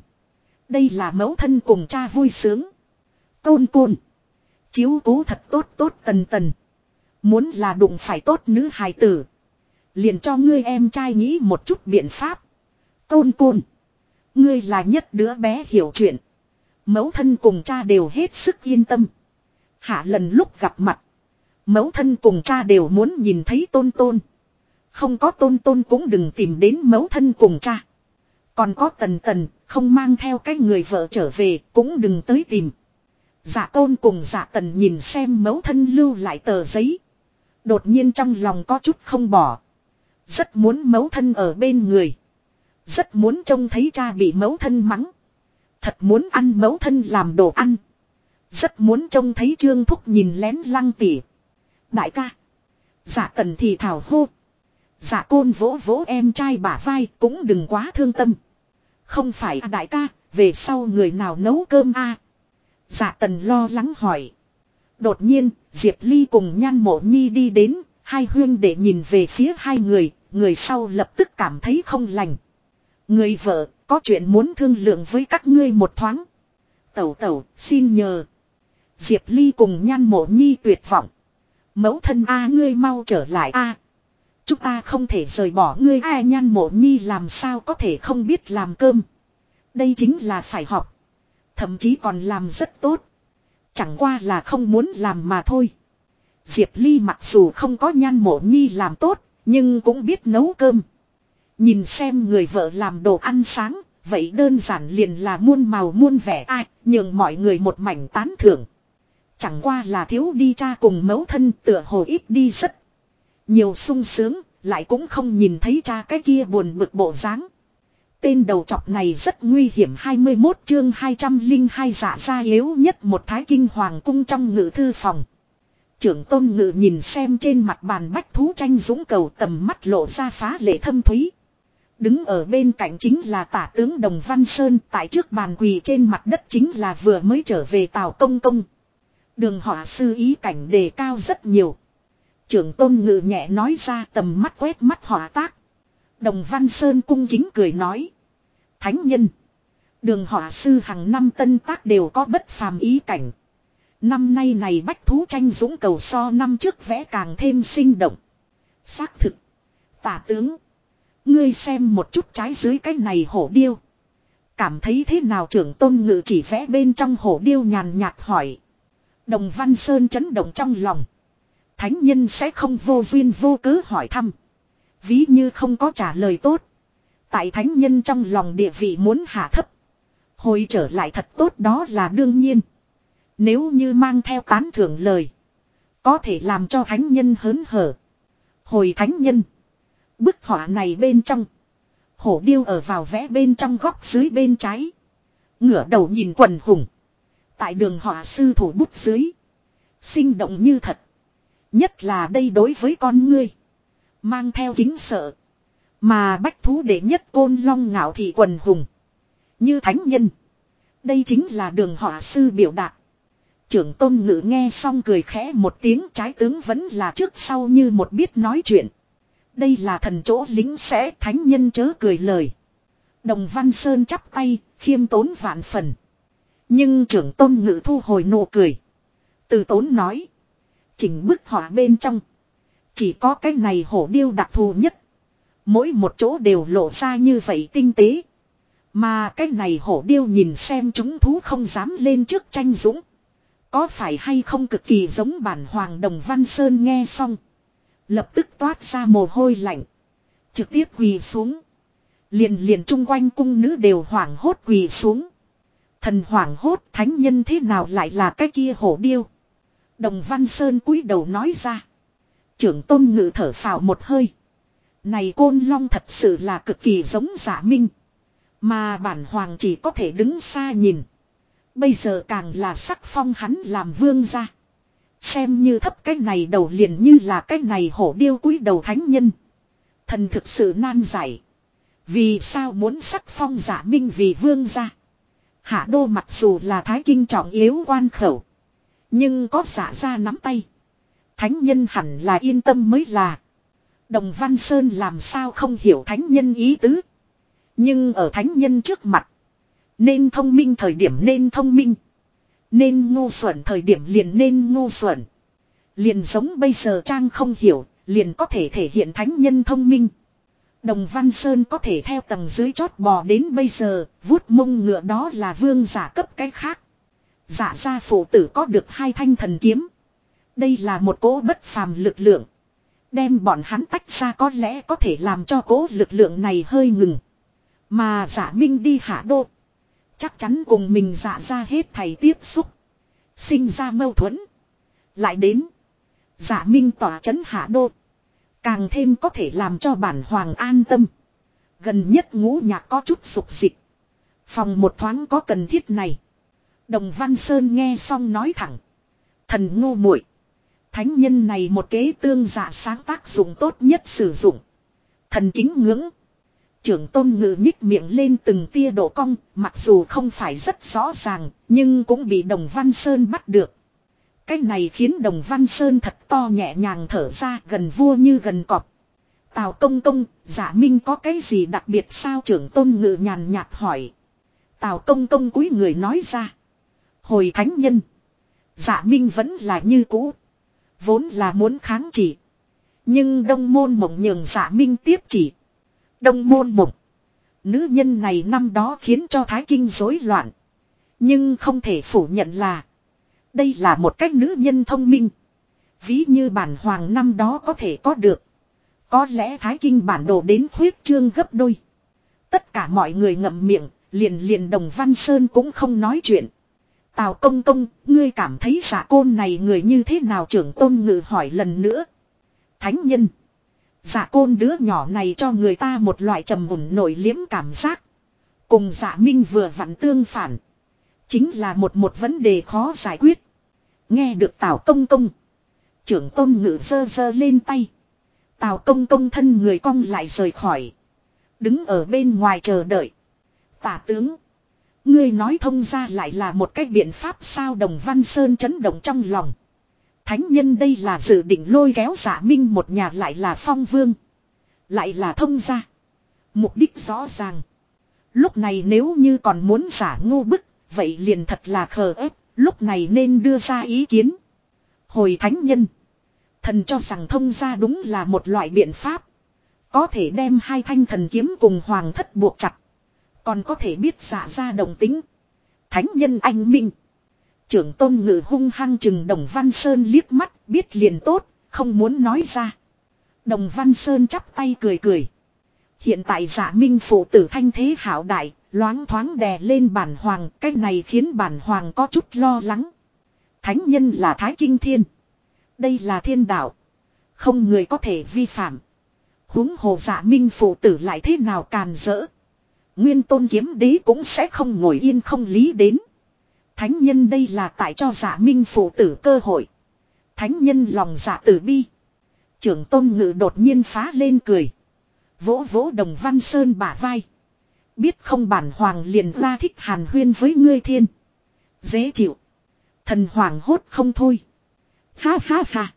Đây là mẫu thân cùng cha vui sướng. Côn côn. Chiếu cố thật tốt tốt tần tần. Muốn là đụng phải tốt nữ hài tử. Liền cho ngươi em trai nghĩ một chút biện pháp. Côn côn. Ngươi là nhất đứa bé hiểu chuyện. Mẫu thân cùng cha đều hết sức yên tâm. Hạ lần lúc gặp mặt. Mẫu thân cùng cha đều muốn nhìn thấy tôn tôn. Không có tôn tôn cũng đừng tìm đến mẫu thân cùng cha. Còn có tần tần, không mang theo cái người vợ trở về, cũng đừng tới tìm. Dạ tôn cùng dạ tần nhìn xem mẫu thân lưu lại tờ giấy. Đột nhiên trong lòng có chút không bỏ. Rất muốn mẫu thân ở bên người. Rất muốn trông thấy cha bị mẫu thân mắng. Thật muốn ăn mẫu thân làm đồ ăn. Rất muốn trông thấy trương thúc nhìn lén lăng tỉ. Đại ca. Dạ tần thì thảo hô. Dạ côn vỗ vỗ em trai bả vai cũng đừng quá thương tâm. Không phải à đại ca, về sau người nào nấu cơm a à? Dạ tần lo lắng hỏi. Đột nhiên, Diệp Ly cùng nhan mộ nhi đi đến, hai huyên để nhìn về phía hai người, người sau lập tức cảm thấy không lành. Người vợ, có chuyện muốn thương lượng với các ngươi một thoáng. Tẩu tẩu, xin nhờ. Diệp Ly cùng nhan mộ nhi tuyệt vọng. Mẫu thân a ngươi mau trở lại a Chúng ta không thể rời bỏ ngươi a nhan mộ nhi làm sao có thể không biết làm cơm. Đây chính là phải học. Thậm chí còn làm rất tốt. Chẳng qua là không muốn làm mà thôi. Diệp Ly mặc dù không có nhan mộ nhi làm tốt, nhưng cũng biết nấu cơm. Nhìn xem người vợ làm đồ ăn sáng, vậy đơn giản liền là muôn màu muôn vẻ ai, nhường mọi người một mảnh tán thưởng. Chẳng qua là thiếu đi cha cùng mẫu thân tựa hồ ít đi rất. Nhiều sung sướng, lại cũng không nhìn thấy cha cái kia buồn bực bộ dáng. Tên đầu trọc này rất nguy hiểm 21 chương 202 dạ ra yếu nhất một thái kinh hoàng cung trong ngự thư phòng. Trưởng tôn ngự nhìn xem trên mặt bàn bách thú tranh dũng cầu tầm mắt lộ ra phá lệ thâm thúy. Đứng ở bên cạnh chính là tả tướng Đồng Văn Sơn tại trước bàn quỳ trên mặt đất chính là vừa mới trở về Tào Công Công. Đường họa sư ý cảnh đề cao rất nhiều. Trưởng tôn ngự nhẹ nói ra tầm mắt quét mắt họa tác. Đồng Văn Sơn cung kính cười nói. Thánh nhân. Đường họa sư hàng năm tân tác đều có bất phàm ý cảnh. Năm nay này bách thú tranh dũng cầu so năm trước vẽ càng thêm sinh động. Xác thực. Tả tướng. Ngươi xem một chút trái dưới cái này hổ điêu. Cảm thấy thế nào trưởng tôn ngự chỉ vẽ bên trong hổ điêu nhàn nhạt hỏi. Đồng Văn Sơn chấn động trong lòng. Thánh nhân sẽ không vô duyên vô cớ hỏi thăm. Ví như không có trả lời tốt. Tại thánh nhân trong lòng địa vị muốn hạ thấp. Hồi trở lại thật tốt đó là đương nhiên. Nếu như mang theo tán thưởng lời. Có thể làm cho thánh nhân hớn hở. Hồi thánh nhân. Bức họa này bên trong. Hổ điêu ở vào vẽ bên trong góc dưới bên trái. Ngửa đầu nhìn quần hùng. Tại đường họa sư thủ bút dưới. Sinh động như thật. Nhất là đây đối với con ngươi. Mang theo kính sợ. Mà bách thú đệ nhất côn long ngạo thị quần hùng. Như thánh nhân. Đây chính là đường họa sư biểu đạt. Trưởng tôn ngữ nghe xong cười khẽ một tiếng trái tướng vẫn là trước sau như một biết nói chuyện. Đây là thần chỗ lính sẽ thánh nhân chớ cười lời. Đồng Văn Sơn chắp tay, khiêm tốn vạn phần. Nhưng trưởng tôn ngữ thu hồi nụ cười. Từ tốn nói. Chỉnh bức họa bên trong. Chỉ có cái này hổ điêu đặc thù nhất. Mỗi một chỗ đều lộ ra như vậy tinh tế. Mà cái này hổ điêu nhìn xem chúng thú không dám lên trước tranh dũng. Có phải hay không cực kỳ giống bản hoàng đồng văn sơn nghe xong. Lập tức toát ra mồ hôi lạnh. Trực tiếp quỳ xuống. Liền liền chung quanh cung nữ đều hoảng hốt quỳ xuống. Thần hoảng hốt thánh nhân thế nào lại là cái kia hổ điêu. Đồng Văn Sơn cúi đầu nói ra. Trưởng tôn ngự thở phào một hơi. Này côn long thật sự là cực kỳ giống giả minh. Mà bản hoàng chỉ có thể đứng xa nhìn. Bây giờ càng là sắc phong hắn làm vương gia. Xem như thấp cái này đầu liền như là cái này hổ điêu cúi đầu thánh nhân. Thần thực sự nan giải. Vì sao muốn sắc phong giả minh vì vương gia. Hạ đô mặc dù là thái kinh trọng yếu quan khẩu. Nhưng có giả ra nắm tay. Thánh nhân hẳn là yên tâm mới là. Đồng Văn Sơn làm sao không hiểu thánh nhân ý tứ. Nhưng ở thánh nhân trước mặt. Nên thông minh thời điểm nên thông minh. Nên ngu xuẩn thời điểm liền nên ngu xuẩn. Liền giống bây giờ Trang không hiểu, liền có thể thể hiện thánh nhân thông minh. Đồng Văn Sơn có thể theo tầng dưới chót bò đến bây giờ, vuốt mông ngựa đó là vương giả cấp cái khác. Giả ra phụ tử có được hai thanh thần kiếm. Đây là một cỗ bất phàm lực lượng. Đem bọn hắn tách ra có lẽ có thể làm cho cỗ lực lượng này hơi ngừng. Mà giả minh đi hạ đô. Chắc chắn cùng mình giả ra hết thầy tiếp xúc. Sinh ra mâu thuẫn. Lại đến. Giả minh tỏa chấn hạ đô. Càng thêm có thể làm cho bản hoàng an tâm. Gần nhất ngũ nhạc có chút sục dịch. Phòng một thoáng có cần thiết này. Đồng Văn Sơn nghe xong nói thẳng. Thần ngu muội Thánh nhân này một kế tương giả sáng tác dụng tốt nhất sử dụng. Thần kính ngưỡng. Trưởng tôn ngự nhích miệng lên từng tia độ cong, mặc dù không phải rất rõ ràng, nhưng cũng bị đồng Văn Sơn bắt được. Cái này khiến đồng Văn Sơn thật to nhẹ nhàng thở ra gần vua như gần cọp. Tào công công, giả minh có cái gì đặc biệt sao trưởng tôn ngự nhàn nhạt hỏi. Tào công công cúi người nói ra. Hồi thánh nhân. Giả minh vẫn là như cũ. Vốn là muốn kháng chỉ. Nhưng đông môn mộng nhường giả minh tiếp chỉ. Đông môn mộng. Nữ nhân này năm đó khiến cho Thái Kinh rối loạn. Nhưng không thể phủ nhận là. Đây là một cách nữ nhân thông minh. Ví như bản hoàng năm đó có thể có được. Có lẽ Thái Kinh bản đồ đến khuyết trương gấp đôi. Tất cả mọi người ngậm miệng, liền liền đồng Văn Sơn cũng không nói chuyện. Tào công công, ngươi cảm thấy giả côn này người như thế nào trưởng tôn ngự hỏi lần nữa. Thánh nhân. Giả côn đứa nhỏ này cho người ta một loại trầm ổn nổi liếm cảm giác. Cùng giả minh vừa vặn tương phản. Chính là một một vấn đề khó giải quyết. Nghe được Tào công công. Trưởng tôn ngự dơ dơ lên tay. Tào công công thân người cong lại rời khỏi. Đứng ở bên ngoài chờ đợi. Tả tướng. Ngươi nói thông ra lại là một cách biện pháp sao đồng văn sơn chấn động trong lòng. Thánh nhân đây là dự định lôi kéo giả minh một nhà lại là phong vương. Lại là thông ra. Mục đích rõ ràng. Lúc này nếu như còn muốn giả ngu bức, vậy liền thật là khờ ép, lúc này nên đưa ra ý kiến. Hồi thánh nhân. Thần cho rằng thông ra đúng là một loại biện pháp. Có thể đem hai thanh thần kiếm cùng hoàng thất buộc chặt. Còn có thể biết giả ra đồng tính. Thánh nhân anh minh. Trưởng tôn ngự hung hăng chừng đồng Văn Sơn liếc mắt biết liền tốt, không muốn nói ra. Đồng Văn Sơn chắp tay cười cười. Hiện tại giả minh phụ tử thanh thế hảo đại, loáng thoáng đè lên bản hoàng, cái này khiến bản hoàng có chút lo lắng. Thánh nhân là Thái Kinh Thiên. Đây là thiên đạo. Không người có thể vi phạm. huống hồ giả minh phụ tử lại thế nào càn rỡ. Nguyên tôn kiếm đế cũng sẽ không ngồi yên không lý đến. Thánh nhân đây là tại cho giả minh phụ tử cơ hội. Thánh nhân lòng giả tử bi. Trưởng tôn ngự đột nhiên phá lên cười. Vỗ vỗ đồng văn sơn bả vai. Biết không bản hoàng liền ra thích hàn huyên với ngươi thiên. Dễ chịu. Thần hoàng hốt không thôi. Ha ha ha.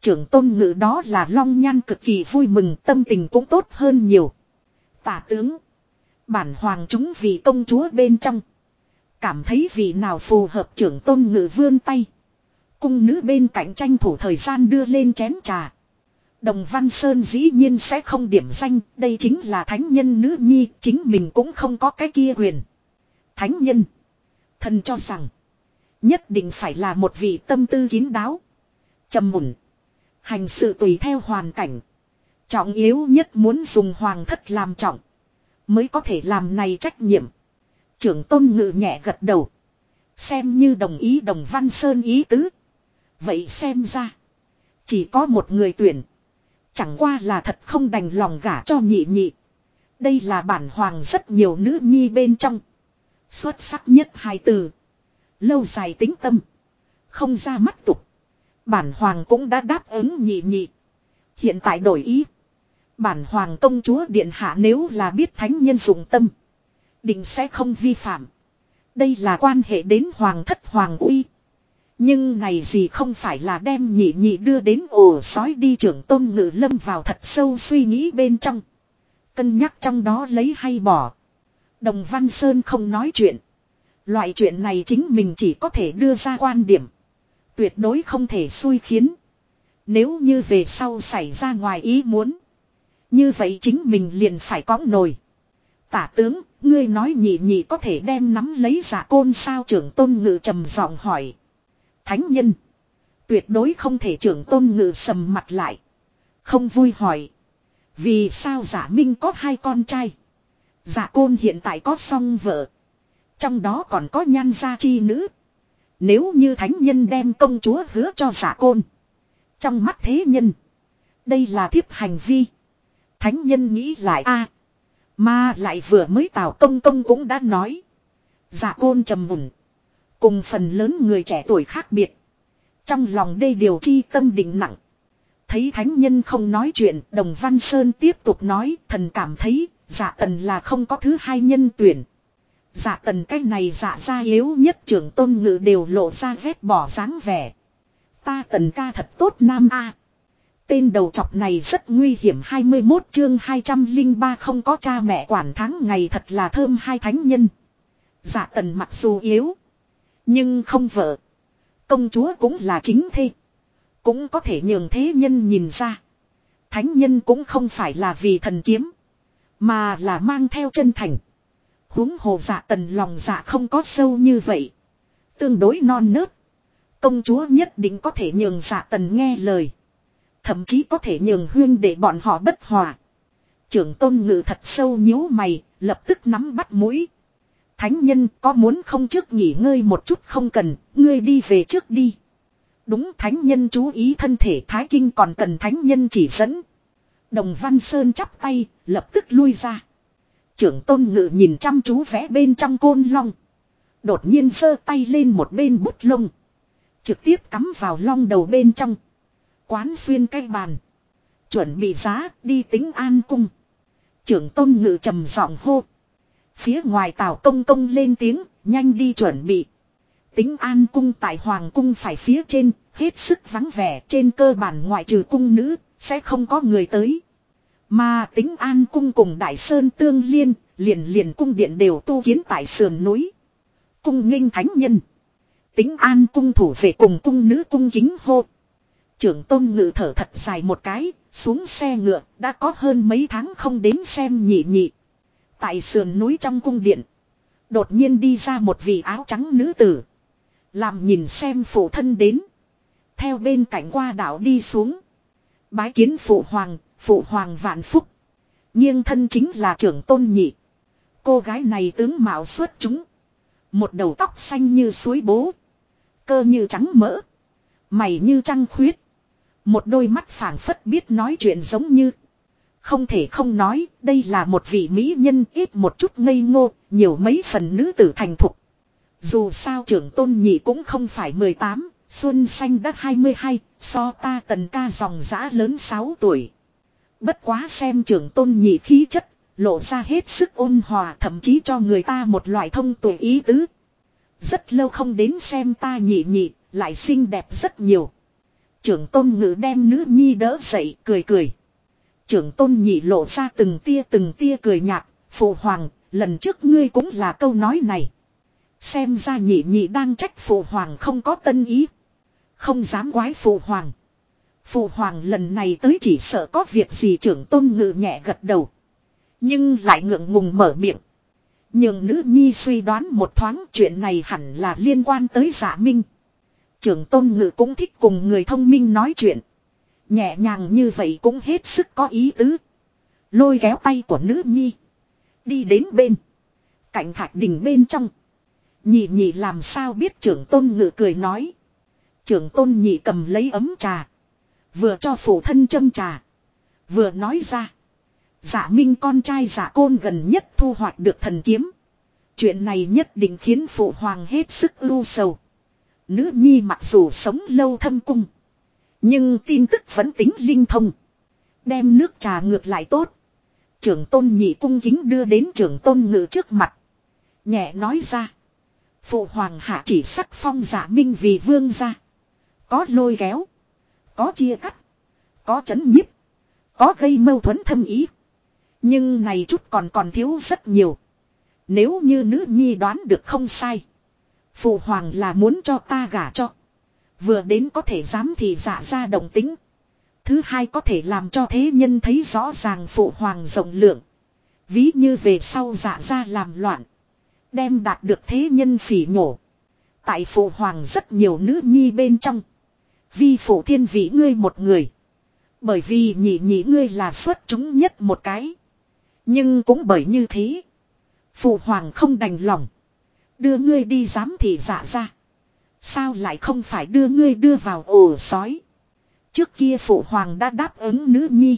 Trưởng tôn ngự đó là long nhan cực kỳ vui mừng, tâm tình cũng tốt hơn nhiều. Tả tướng. Bản hoàng chúng vì công chúa bên trong. Cảm thấy vị nào phù hợp trưởng tôn ngự vươn tay. Cung nữ bên cạnh tranh thủ thời gian đưa lên chén trà. Đồng Văn Sơn dĩ nhiên sẽ không điểm danh, đây chính là thánh nhân nữ nhi, chính mình cũng không có cái kia quyền. Thánh nhân. Thần cho rằng, nhất định phải là một vị tâm tư kín đáo. trầm mùn. Hành sự tùy theo hoàn cảnh. Trọng yếu nhất muốn dùng hoàng thất làm trọng. Mới có thể làm này trách nhiệm. Trưởng tôn ngự nhẹ gật đầu. Xem như đồng ý đồng văn sơn ý tứ. Vậy xem ra. Chỉ có một người tuyển. Chẳng qua là thật không đành lòng gả cho nhị nhị. Đây là bản hoàng rất nhiều nữ nhi bên trong. Xuất sắc nhất hai từ. Lâu dài tính tâm. Không ra mắt tục. Bản hoàng cũng đã đáp ứng nhị nhị. Hiện tại đổi ý. Bản hoàng công chúa điện hạ nếu là biết thánh nhân dụng tâm. Định sẽ không vi phạm. Đây là quan hệ đến hoàng thất hoàng uy. Nhưng này gì không phải là đem nhị nhị đưa đến ổ sói đi trưởng tôn ngự lâm vào thật sâu suy nghĩ bên trong. Cân nhắc trong đó lấy hay bỏ. Đồng Văn Sơn không nói chuyện. Loại chuyện này chính mình chỉ có thể đưa ra quan điểm. Tuyệt đối không thể xui khiến. Nếu như về sau xảy ra ngoài ý muốn. Như vậy chính mình liền phải có nồi. Tả tướng, ngươi nói nhị nhị có thể đem nắm lấy giả côn sao trưởng tôn ngự trầm giọng hỏi. Thánh nhân. Tuyệt đối không thể trưởng tôn ngự sầm mặt lại. Không vui hỏi. Vì sao giả minh có hai con trai. Giả côn hiện tại có song vợ. Trong đó còn có nhan gia chi nữ. Nếu như thánh nhân đem công chúa hứa cho giả côn. Trong mắt thế nhân. Đây là thiếp hành vi. Thánh nhân nghĩ lại a Mà lại vừa mới tào công công cũng đã nói. Giả côn trầm mùn. Cùng phần lớn người trẻ tuổi khác biệt. Trong lòng đây điều chi tâm định nặng. Thấy thánh nhân không nói chuyện, đồng văn sơn tiếp tục nói, thần cảm thấy, giả tần là không có thứ hai nhân tuyển. Giả tần cái này giả ra yếu nhất trưởng tôn ngự đều lộ ra vết bỏ dáng vẻ. Ta tần ca thật tốt nam a. Tên đầu chọc này rất nguy hiểm 21 chương 203 không có cha mẹ quản tháng ngày thật là thơm hai thánh nhân. Giả tần mặc dù yếu. Nhưng không vợ. Công chúa cũng là chính thê. Cũng có thể nhường thế nhân nhìn ra. Thánh nhân cũng không phải là vì thần kiếm. Mà là mang theo chân thành. huống hồ dạ tần lòng dạ không có sâu như vậy. Tương đối non nớt. Công chúa nhất định có thể nhường dạ tần nghe lời. Thậm chí có thể nhường huyên để bọn họ bất hòa. Trưởng tôn ngự thật sâu nhíu mày, lập tức nắm bắt mũi. Thánh nhân có muốn không trước nghỉ ngơi một chút không cần, ngươi đi về trước đi. Đúng thánh nhân chú ý thân thể thái kinh còn cần thánh nhân chỉ dẫn. Đồng Văn Sơn chắp tay, lập tức lui ra. Trưởng tôn ngự nhìn chăm chú vẽ bên trong côn long. Đột nhiên giơ tay lên một bên bút lông. Trực tiếp cắm vào long đầu bên trong. Quán xuyên cái bàn. Chuẩn bị giá đi tính an cung. Trưởng tôn ngự trầm giọng hô. Phía ngoài tào công công lên tiếng, nhanh đi chuẩn bị. Tính an cung tại hoàng cung phải phía trên, hết sức vắng vẻ trên cơ bản ngoại trừ cung nữ, sẽ không có người tới. Mà tính an cung cùng đại sơn tương liên, liền liền cung điện đều tu kiến tại sườn núi. Cung nghênh thánh nhân. Tính an cung thủ về cùng cung nữ cung kính hô. Trưởng tôn ngự thở thật dài một cái, xuống xe ngựa, đã có hơn mấy tháng không đến xem nhị nhị. Tại sườn núi trong cung điện. Đột nhiên đi ra một vị áo trắng nữ tử. Làm nhìn xem phụ thân đến. Theo bên cạnh qua đảo đi xuống. Bái kiến phụ hoàng, phụ hoàng vạn phúc. Nghiêng thân chính là trưởng tôn nhị. Cô gái này tướng mạo xuất chúng. Một đầu tóc xanh như suối bố. Cơ như trắng mỡ. Mày như trăng khuyết. Một đôi mắt phảng phất biết nói chuyện giống như. Không thể không nói, đây là một vị mỹ nhân ít một chút ngây ngô, nhiều mấy phần nữ tử thành thục. Dù sao trưởng tôn nhị cũng không phải 18, Xuân Xanh đã 22, so ta tần ca dòng giã lớn 6 tuổi. Bất quá xem trưởng tôn nhị khí chất, lộ ra hết sức ôn hòa thậm chí cho người ta một loại thông tuổi ý tứ. Rất lâu không đến xem ta nhị nhị, lại xinh đẹp rất nhiều. Trưởng tôn ngữ đem nữ nhi đỡ dậy, cười cười. Trưởng tôn nhị lộ ra từng tia từng tia cười nhạt, phụ hoàng, lần trước ngươi cũng là câu nói này. Xem ra nhị nhị đang trách phụ hoàng không có tân ý. Không dám quái phụ hoàng. Phụ hoàng lần này tới chỉ sợ có việc gì trưởng tôn ngự nhẹ gật đầu. Nhưng lại ngượng ngùng mở miệng. Nhưng nữ nhi suy đoán một thoáng chuyện này hẳn là liên quan tới giả minh. Trưởng tôn ngự cũng thích cùng người thông minh nói chuyện. Nhẹ nhàng như vậy cũng hết sức có ý tứ. Lôi kéo tay của nữ nhi. Đi đến bên. Cạnh thạch đình bên trong. Nhị nhị làm sao biết trưởng tôn ngự cười nói. Trưởng tôn nhị cầm lấy ấm trà. Vừa cho phụ thân châm trà. Vừa nói ra. Giả minh con trai giả côn gần nhất thu hoạch được thần kiếm. Chuyện này nhất định khiến phụ hoàng hết sức ưu sầu. Nữ nhi mặc dù sống lâu thâm cung. Nhưng tin tức vẫn tính linh thông. Đem nước trà ngược lại tốt. Trưởng tôn nhị cung kính đưa đến trưởng tôn ngự trước mặt. Nhẹ nói ra. Phụ hoàng hạ chỉ sắc phong giả minh vì vương gia. Có lôi kéo. Có chia cắt. Có chấn nhiếp. Có gây mâu thuẫn thâm ý. Nhưng này chút còn còn thiếu rất nhiều. Nếu như nữ nhi đoán được không sai. Phụ hoàng là muốn cho ta gả cho. Vừa đến có thể dám thì dạ ra động tính. Thứ hai có thể làm cho thế nhân thấy rõ ràng phụ hoàng rộng lượng. Ví như về sau dạ ra làm loạn. Đem đạt được thế nhân phỉ nhổ. Tại phụ hoàng rất nhiều nữ nhi bên trong. Vi phụ thiên vị ngươi một người. Bởi vì nhị nhị ngươi là xuất chúng nhất một cái. Nhưng cũng bởi như thế. Phụ hoàng không đành lòng. Đưa ngươi đi dám thì dạ ra. Sao lại không phải đưa ngươi đưa vào ổ sói. Trước kia phụ hoàng đã đáp ứng nữ nhi.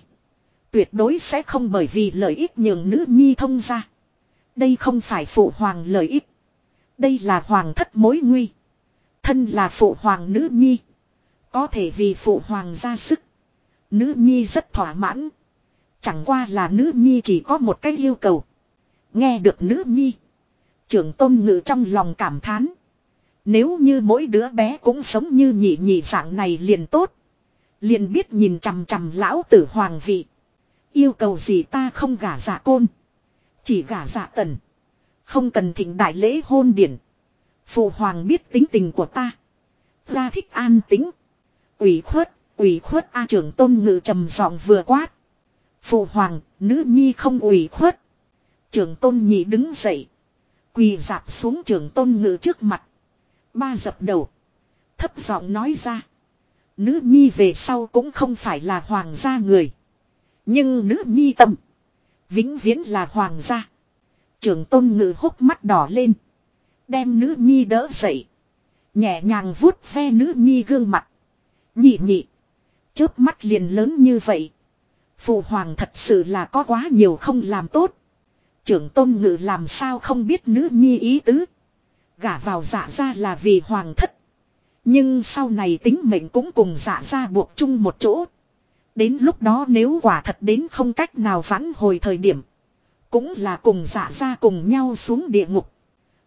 Tuyệt đối sẽ không bởi vì lợi ích nhường nữ nhi thông ra. Đây không phải phụ hoàng lợi ích. Đây là hoàng thất mối nguy. Thân là phụ hoàng nữ nhi. Có thể vì phụ hoàng ra sức. Nữ nhi rất thỏa mãn. Chẳng qua là nữ nhi chỉ có một cái yêu cầu. Nghe được nữ nhi. Trưởng tôn ngự trong lòng cảm thán. Nếu như mỗi đứa bé cũng sống như nhị nhị dạng này liền tốt. Liền biết nhìn chằm chằm lão tử hoàng vị. Yêu cầu gì ta không gả dạ côn. Chỉ gả dạ tần. Không cần thịnh đại lễ hôn điển. Phụ hoàng biết tính tình của ta. Ra thích an tính. ủy khuất, ủy khuất A trưởng tôn ngự trầm giọng vừa quát. Phụ hoàng, nữ nhi không ủy khuất. Trưởng tôn nhị đứng dậy. Quỳ dạp xuống trường tôn ngự trước mặt. Ba dập đầu. Thấp giọng nói ra. Nữ nhi về sau cũng không phải là hoàng gia người. Nhưng nữ nhi tâm. Vĩnh viễn là hoàng gia. trường tôn ngự hốc mắt đỏ lên. Đem nữ nhi đỡ dậy. Nhẹ nhàng vuốt ve nữ nhi gương mặt. Nhị nhị. Chớp mắt liền lớn như vậy. Phụ hoàng thật sự là có quá nhiều không làm tốt. Trưởng tôn ngự làm sao không biết nữ nhi ý tứ. Gả vào dạ ra là vì hoàng thất. Nhưng sau này tính mệnh cũng cùng dạ ra buộc chung một chỗ. Đến lúc đó nếu quả thật đến không cách nào vãn hồi thời điểm. Cũng là cùng dạ ra cùng nhau xuống địa ngục.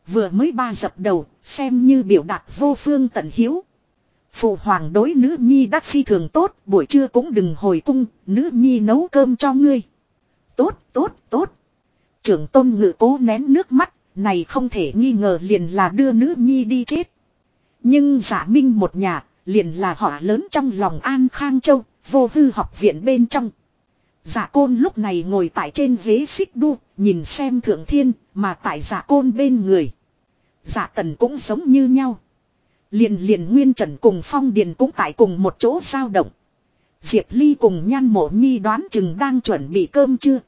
Vừa mới ba dập đầu, xem như biểu đạt vô phương tận hiếu. Phụ hoàng đối nữ nhi đắc phi thường tốt, buổi trưa cũng đừng hồi cung, nữ nhi nấu cơm cho ngươi. Tốt, tốt, tốt. Trưởng tôn ngự cố nén nước mắt, này không thể nghi ngờ liền là đưa nữ nhi đi chết. Nhưng giả minh một nhà, liền là họ lớn trong lòng An Khang Châu, vô hư học viện bên trong. Giả côn lúc này ngồi tại trên ghế xích đu, nhìn xem thượng thiên, mà tại giả côn bên người. Giả tần cũng giống như nhau. Liền liền nguyên trần cùng phong điền cũng tại cùng một chỗ sao động. Diệp Ly cùng nhan mộ nhi đoán chừng đang chuẩn bị cơm chưa.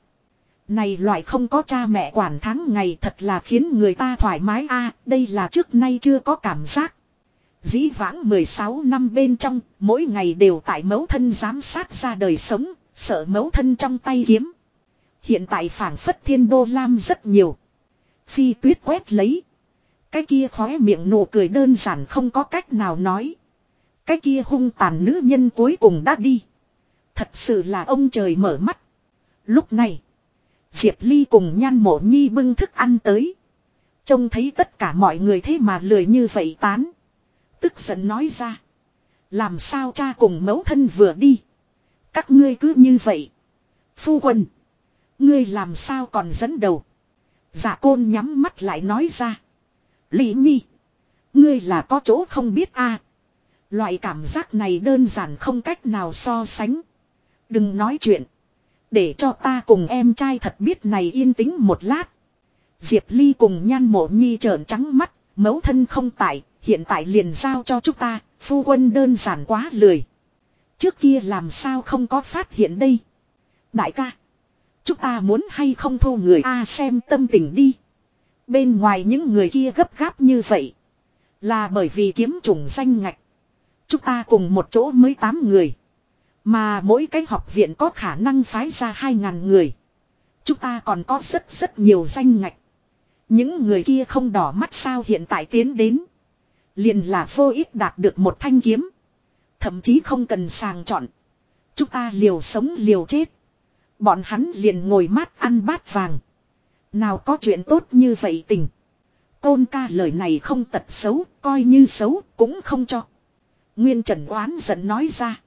Này loại không có cha mẹ quản tháng ngày thật là khiến người ta thoải mái a đây là trước nay chưa có cảm giác. Dĩ vãng 16 năm bên trong, mỗi ngày đều tại mẫu thân giám sát ra đời sống, sợ mẫu thân trong tay kiếm. Hiện tại phảng phất thiên đô lam rất nhiều. Phi tuyết quét lấy. Cái kia khóe miệng nụ cười đơn giản không có cách nào nói. Cái kia hung tàn nữ nhân cuối cùng đã đi. Thật sự là ông trời mở mắt. Lúc này. Diệp Ly cùng nhan mộ nhi bưng thức ăn tới. Trông thấy tất cả mọi người thế mà lười như vậy tán. Tức giận nói ra. Làm sao cha cùng mẫu thân vừa đi. Các ngươi cứ như vậy. Phu quân. Ngươi làm sao còn dẫn đầu. Giả côn nhắm mắt lại nói ra. Lý nhi. Ngươi là có chỗ không biết a Loại cảm giác này đơn giản không cách nào so sánh. Đừng nói chuyện. Để cho ta cùng em trai thật biết này yên tĩnh một lát. Diệp Ly cùng nhan mộ nhi trợn trắng mắt, mẫu thân không tại, hiện tại liền giao cho chúng ta, phu quân đơn giản quá lười. Trước kia làm sao không có phát hiện đây. Đại ca, chúng ta muốn hay không thu người A xem tâm tình đi. Bên ngoài những người kia gấp gáp như vậy. Là bởi vì kiếm trùng danh ngạch. Chúng ta cùng một chỗ mới tám người. Mà mỗi cái học viện có khả năng phái ra 2.000 người. Chúng ta còn có rất rất nhiều danh ngạch. Những người kia không đỏ mắt sao hiện tại tiến đến. Liền là vô ích đạt được một thanh kiếm. Thậm chí không cần sàng chọn. Chúng ta liều sống liều chết. Bọn hắn liền ngồi mát ăn bát vàng. Nào có chuyện tốt như vậy tình. Côn ca lời này không tật xấu, coi như xấu, cũng không cho. Nguyên Trần oán giận nói ra.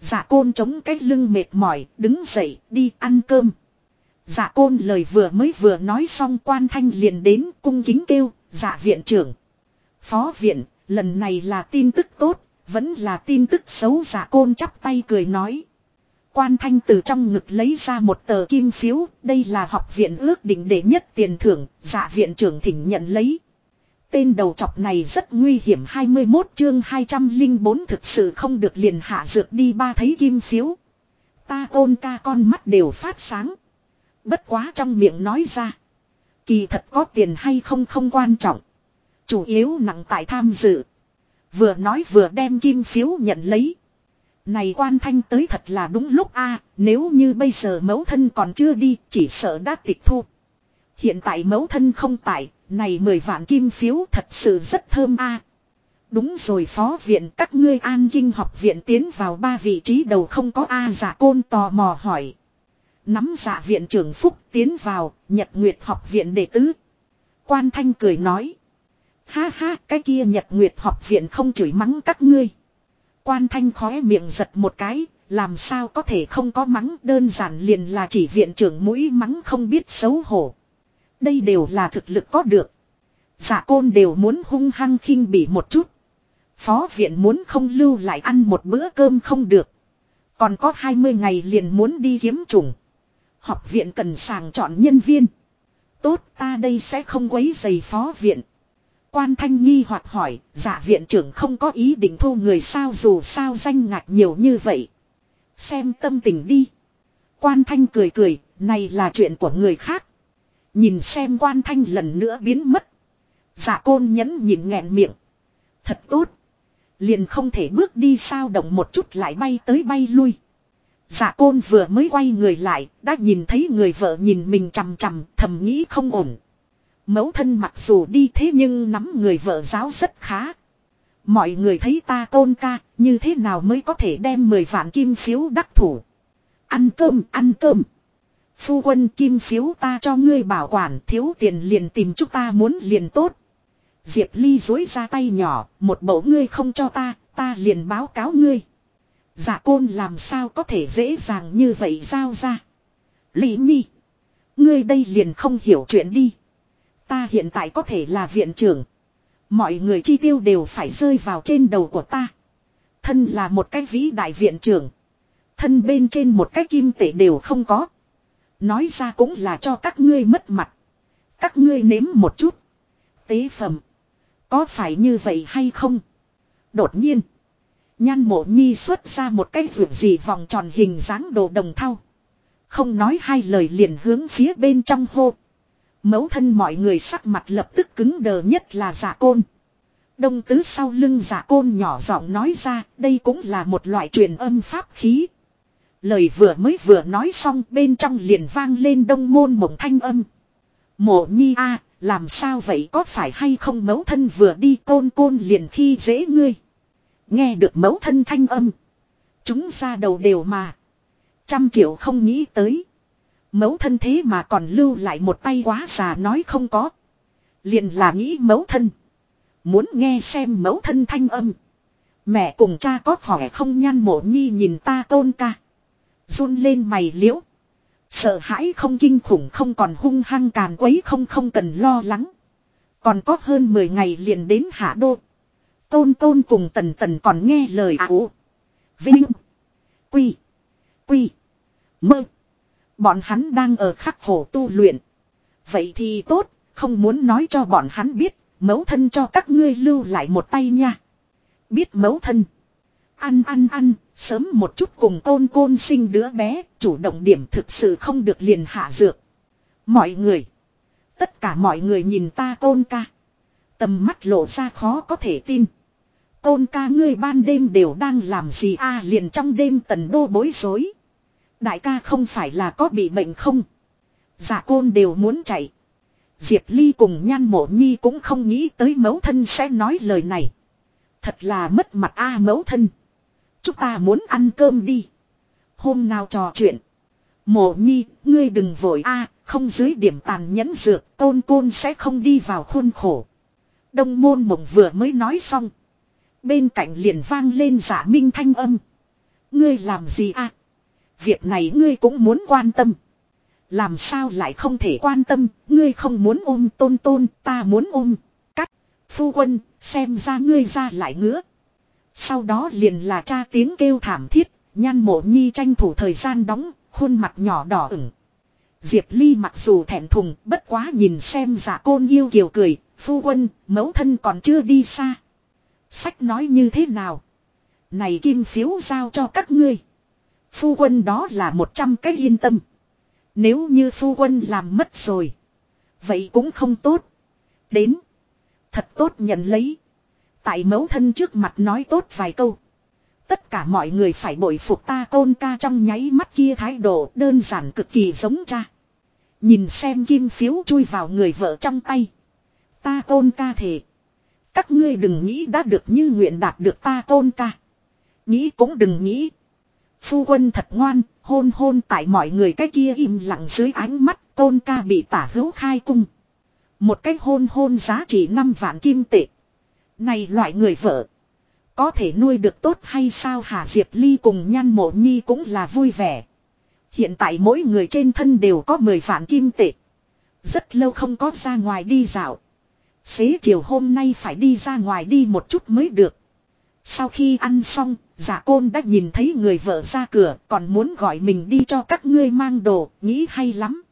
Dạ côn chống cái lưng mệt mỏi, đứng dậy, đi ăn cơm. Dạ côn lời vừa mới vừa nói xong quan thanh liền đến cung kính kêu, dạ viện trưởng. Phó viện, lần này là tin tức tốt, vẫn là tin tức xấu dạ côn chắp tay cười nói. Quan thanh từ trong ngực lấy ra một tờ kim phiếu, đây là học viện ước định để nhất tiền thưởng, dạ viện trưởng thỉnh nhận lấy. Tên đầu chọc này rất nguy hiểm 21 chương 204 thực sự không được liền hạ dược đi ba thấy kim phiếu. Ta ôn ca con mắt đều phát sáng. Bất quá trong miệng nói ra. Kỳ thật có tiền hay không không quan trọng. Chủ yếu nặng tại tham dự. Vừa nói vừa đem kim phiếu nhận lấy. Này quan thanh tới thật là đúng lúc a à, nếu như bây giờ mẫu thân còn chưa đi, chỉ sợ đã tịch thu. Hiện tại mẫu thân không tại, này mười vạn kim phiếu thật sự rất thơm a Đúng rồi phó viện các ngươi an kinh học viện tiến vào ba vị trí đầu không có A giả côn tò mò hỏi. Nắm giả viện trưởng Phúc tiến vào, Nhật Nguyệt học viện đệ tứ. Quan Thanh cười nói. Ha ha, cái kia Nhật Nguyệt học viện không chửi mắng các ngươi. Quan Thanh khóe miệng giật một cái, làm sao có thể không có mắng đơn giản liền là chỉ viện trưởng mũi mắng không biết xấu hổ. Đây đều là thực lực có được. Giả côn đều muốn hung hăng khinh bỉ một chút. Phó viện muốn không lưu lại ăn một bữa cơm không được. Còn có 20 ngày liền muốn đi kiếm trùng. Học viện cần sàng chọn nhân viên. Tốt ta đây sẽ không quấy giày phó viện. Quan thanh nghi hoặc hỏi, giả viện trưởng không có ý định thu người sao dù sao danh ngạc nhiều như vậy. Xem tâm tình đi. Quan thanh cười cười, này là chuyện của người khác. Nhìn xem quan thanh lần nữa biến mất. Giả côn nhẫn nhịn nghẹn miệng. Thật tốt. Liền không thể bước đi sao động một chút lại bay tới bay lui. giả côn vừa mới quay người lại, đã nhìn thấy người vợ nhìn mình chằm chằm, thầm nghĩ không ổn. Mẫu thân mặc dù đi thế nhưng nắm người vợ giáo rất khá. Mọi người thấy ta tôn ca, như thế nào mới có thể đem 10 vạn kim phiếu đắc thủ. Ăn cơm, ăn cơm. Phu quân kim phiếu ta cho ngươi bảo quản thiếu tiền liền tìm chúng ta muốn liền tốt. Diệp Ly dối ra tay nhỏ, một bộ ngươi không cho ta, ta liền báo cáo ngươi. Dạ côn làm sao có thể dễ dàng như vậy giao ra. Lý Nhi, ngươi đây liền không hiểu chuyện đi. Ta hiện tại có thể là viện trưởng. Mọi người chi tiêu đều phải rơi vào trên đầu của ta. Thân là một cái vĩ đại viện trưởng. Thân bên trên một cái kim tệ đều không có. Nói ra cũng là cho các ngươi mất mặt. Các ngươi nếm một chút. Tế phẩm. Có phải như vậy hay không? Đột nhiên. Nhan mộ nhi xuất ra một cái vượt gì vòng tròn hình dáng đồ đồng thau. Không nói hai lời liền hướng phía bên trong hô. mẫu thân mọi người sắc mặt lập tức cứng đờ nhất là giả côn. Đông tứ sau lưng giả côn nhỏ giọng nói ra, đây cũng là một loại truyền âm pháp khí. Lời vừa mới vừa nói xong bên trong liền vang lên đông môn mộng thanh âm. Mộ nhi a, làm sao vậy có phải hay không mẫu thân vừa đi côn côn liền khi dễ ngươi. Nghe được mẫu thân thanh âm. Chúng ra đầu đều mà. Trăm triệu không nghĩ tới. Mẫu thân thế mà còn lưu lại một tay quá già nói không có. Liền là nghĩ mẫu thân. Muốn nghe xem mẫu thân thanh âm. Mẹ cùng cha có khỏe không nhăn mộ nhi nhìn ta tôn ca. Run lên mày liễu. Sợ hãi không kinh khủng không còn hung hăng càn quấy không không cần lo lắng. Còn có hơn 10 ngày liền đến hạ đô. Tôn tôn cùng tần tần còn nghe lời à ảo. Vinh. Quy. Quy. Mơ. Bọn hắn đang ở khắc khổ tu luyện. Vậy thì tốt, không muốn nói cho bọn hắn biết, mẫu thân cho các ngươi lưu lại một tay nha. Biết mẫu thân. Ăn ăn ăn, sớm một chút cùng côn côn sinh đứa bé, chủ động điểm thực sự không được liền hạ dược. Mọi người. Tất cả mọi người nhìn ta côn ca. Tầm mắt lộ ra khó có thể tin. côn ca ngươi ban đêm đều đang làm gì a liền trong đêm tần đô bối rối. Đại ca không phải là có bị bệnh không? Dạ côn đều muốn chạy. Diệp Ly cùng nhan mộ nhi cũng không nghĩ tới mẫu thân sẽ nói lời này. Thật là mất mặt a mẫu thân. Chúng ta muốn ăn cơm đi. Hôm nào trò chuyện. Mộ nhi, ngươi đừng vội a không dưới điểm tàn nhẫn dược, tôn côn sẽ không đi vào khuôn khổ. Đông môn mộng vừa mới nói xong. Bên cạnh liền vang lên giả minh thanh âm. Ngươi làm gì a Việc này ngươi cũng muốn quan tâm. Làm sao lại không thể quan tâm, ngươi không muốn ôm tôn tôn, ta muốn ôm. Cắt. Phu quân, xem ra ngươi ra lại ngứa. Sau đó liền là cha tiếng kêu thảm thiết, nhan mộ nhi tranh thủ thời gian đóng, khuôn mặt nhỏ đỏ ửng. Diệp Ly mặc dù thẹn thùng, bất quá nhìn xem giả côn yêu kiều cười, phu quân, mẫu thân còn chưa đi xa. Sách nói như thế nào? Này kim phiếu giao cho các ngươi. Phu quân đó là một trăm cái yên tâm. Nếu như phu quân làm mất rồi. Vậy cũng không tốt. Đến. Thật tốt nhận lấy. Tại mẫu thân trước mặt nói tốt vài câu. Tất cả mọi người phải bội phục ta côn ca trong nháy mắt kia thái độ đơn giản cực kỳ giống cha. Nhìn xem kim phiếu chui vào người vợ trong tay. Ta côn ca thể. Các ngươi đừng nghĩ đã được như nguyện đạt được ta côn ca. Nghĩ cũng đừng nghĩ. Phu quân thật ngoan, hôn hôn tại mọi người cái kia im lặng dưới ánh mắt, tôn ca bị tả hữu khai cung. Một cái hôn hôn giá trị 5 vạn kim tệ. Này loại người vợ. Có thể nuôi được tốt hay sao Hà Diệp Ly cùng nhan mộ nhi cũng là vui vẻ. Hiện tại mỗi người trên thân đều có 10 vạn kim tệ. Rất lâu không có ra ngoài đi dạo. Xế chiều hôm nay phải đi ra ngoài đi một chút mới được. Sau khi ăn xong, giả côn đã nhìn thấy người vợ ra cửa còn muốn gọi mình đi cho các ngươi mang đồ, nghĩ hay lắm.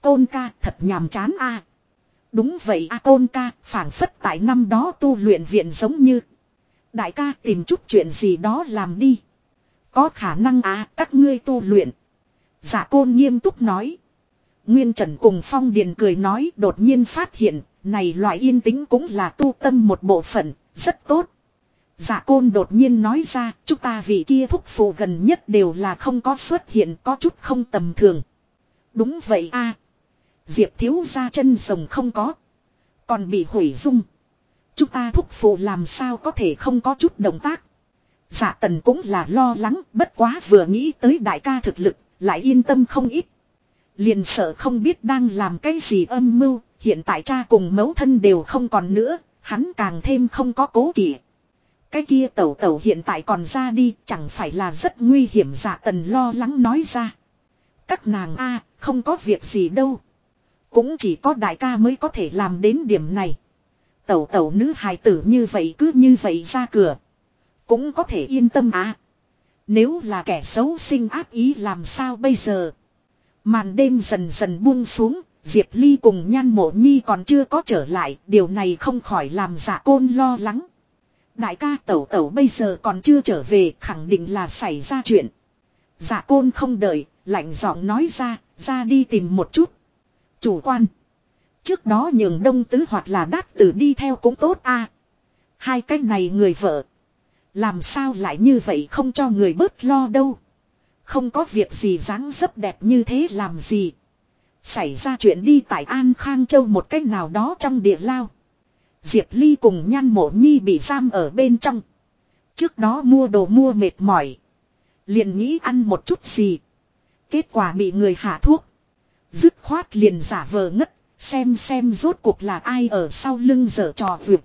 Côn ca thật nhàm chán a. Đúng vậy a côn ca, phảng phất tại năm đó tu luyện viện giống như. Đại ca tìm chút chuyện gì đó làm đi. Có khả năng à các ngươi tu luyện. Giả côn nghiêm túc nói. Nguyên Trần cùng Phong Điền cười nói đột nhiên phát hiện, này loại yên tĩnh cũng là tu tâm một bộ phận, rất tốt. Dạ côn đột nhiên nói ra, chúng ta vị kia thúc phụ gần nhất đều là không có xuất hiện có chút không tầm thường. Đúng vậy a Diệp thiếu ra chân rồng không có. Còn bị hủy dung. Chúng ta thúc phụ làm sao có thể không có chút động tác. Dạ tần cũng là lo lắng, bất quá vừa nghĩ tới đại ca thực lực, lại yên tâm không ít. Liền sợ không biết đang làm cái gì âm mưu, hiện tại cha cùng mẫu thân đều không còn nữa, hắn càng thêm không có cố kỵ. Cái kia tẩu tẩu hiện tại còn ra đi chẳng phải là rất nguy hiểm Dạ tần lo lắng nói ra. Các nàng a không có việc gì đâu. Cũng chỉ có đại ca mới có thể làm đến điểm này. Tẩu tẩu nữ hài tử như vậy cứ như vậy ra cửa. Cũng có thể yên tâm à. Nếu là kẻ xấu sinh ác ý làm sao bây giờ. Màn đêm dần dần buông xuống. Diệp Ly cùng nhan mộ nhi còn chưa có trở lại. Điều này không khỏi làm giả côn lo lắng. Đại ca tẩu tẩu bây giờ còn chưa trở về khẳng định là xảy ra chuyện. Dạ côn không đợi, lạnh giọng nói ra, ra đi tìm một chút. Chủ quan. Trước đó nhường đông tứ hoặc là đát tử đi theo cũng tốt a. Hai cái này người vợ. Làm sao lại như vậy không cho người bớt lo đâu. Không có việc gì dáng dấp đẹp như thế làm gì. Xảy ra chuyện đi tại An Khang Châu một cách nào đó trong địa lao. Diệp Ly cùng nhan mộ nhi bị giam ở bên trong. Trước đó mua đồ mua mệt mỏi. Liền nghĩ ăn một chút gì. Kết quả bị người hạ thuốc. Dứt khoát liền giả vờ ngất. Xem xem rốt cuộc là ai ở sau lưng dở trò vượt.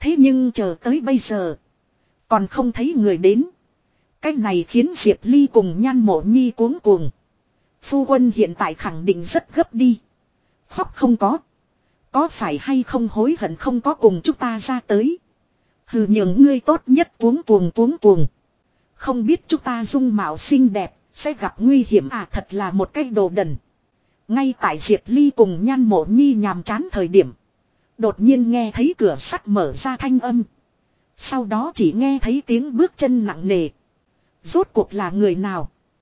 Thế nhưng chờ tới bây giờ. Còn không thấy người đến. Cái này khiến Diệp Ly cùng nhan mộ nhi cuống cuồng. Phu quân hiện tại khẳng định rất gấp đi. Khóc không có. Có phải hay không hối hận không có cùng chúng ta ra tới. Hừ những ngươi tốt nhất cuống cuồng cuống cuồng. Không biết chúng ta dung mạo xinh đẹp, sẽ gặp nguy hiểm à thật là một cái đồ đần. Ngay tại Diệp Ly cùng nhan mộ nhi nhàm chán thời điểm. Đột nhiên nghe thấy cửa sắt mở ra thanh âm. Sau đó chỉ nghe thấy tiếng bước chân nặng nề. Rốt cuộc là người nào?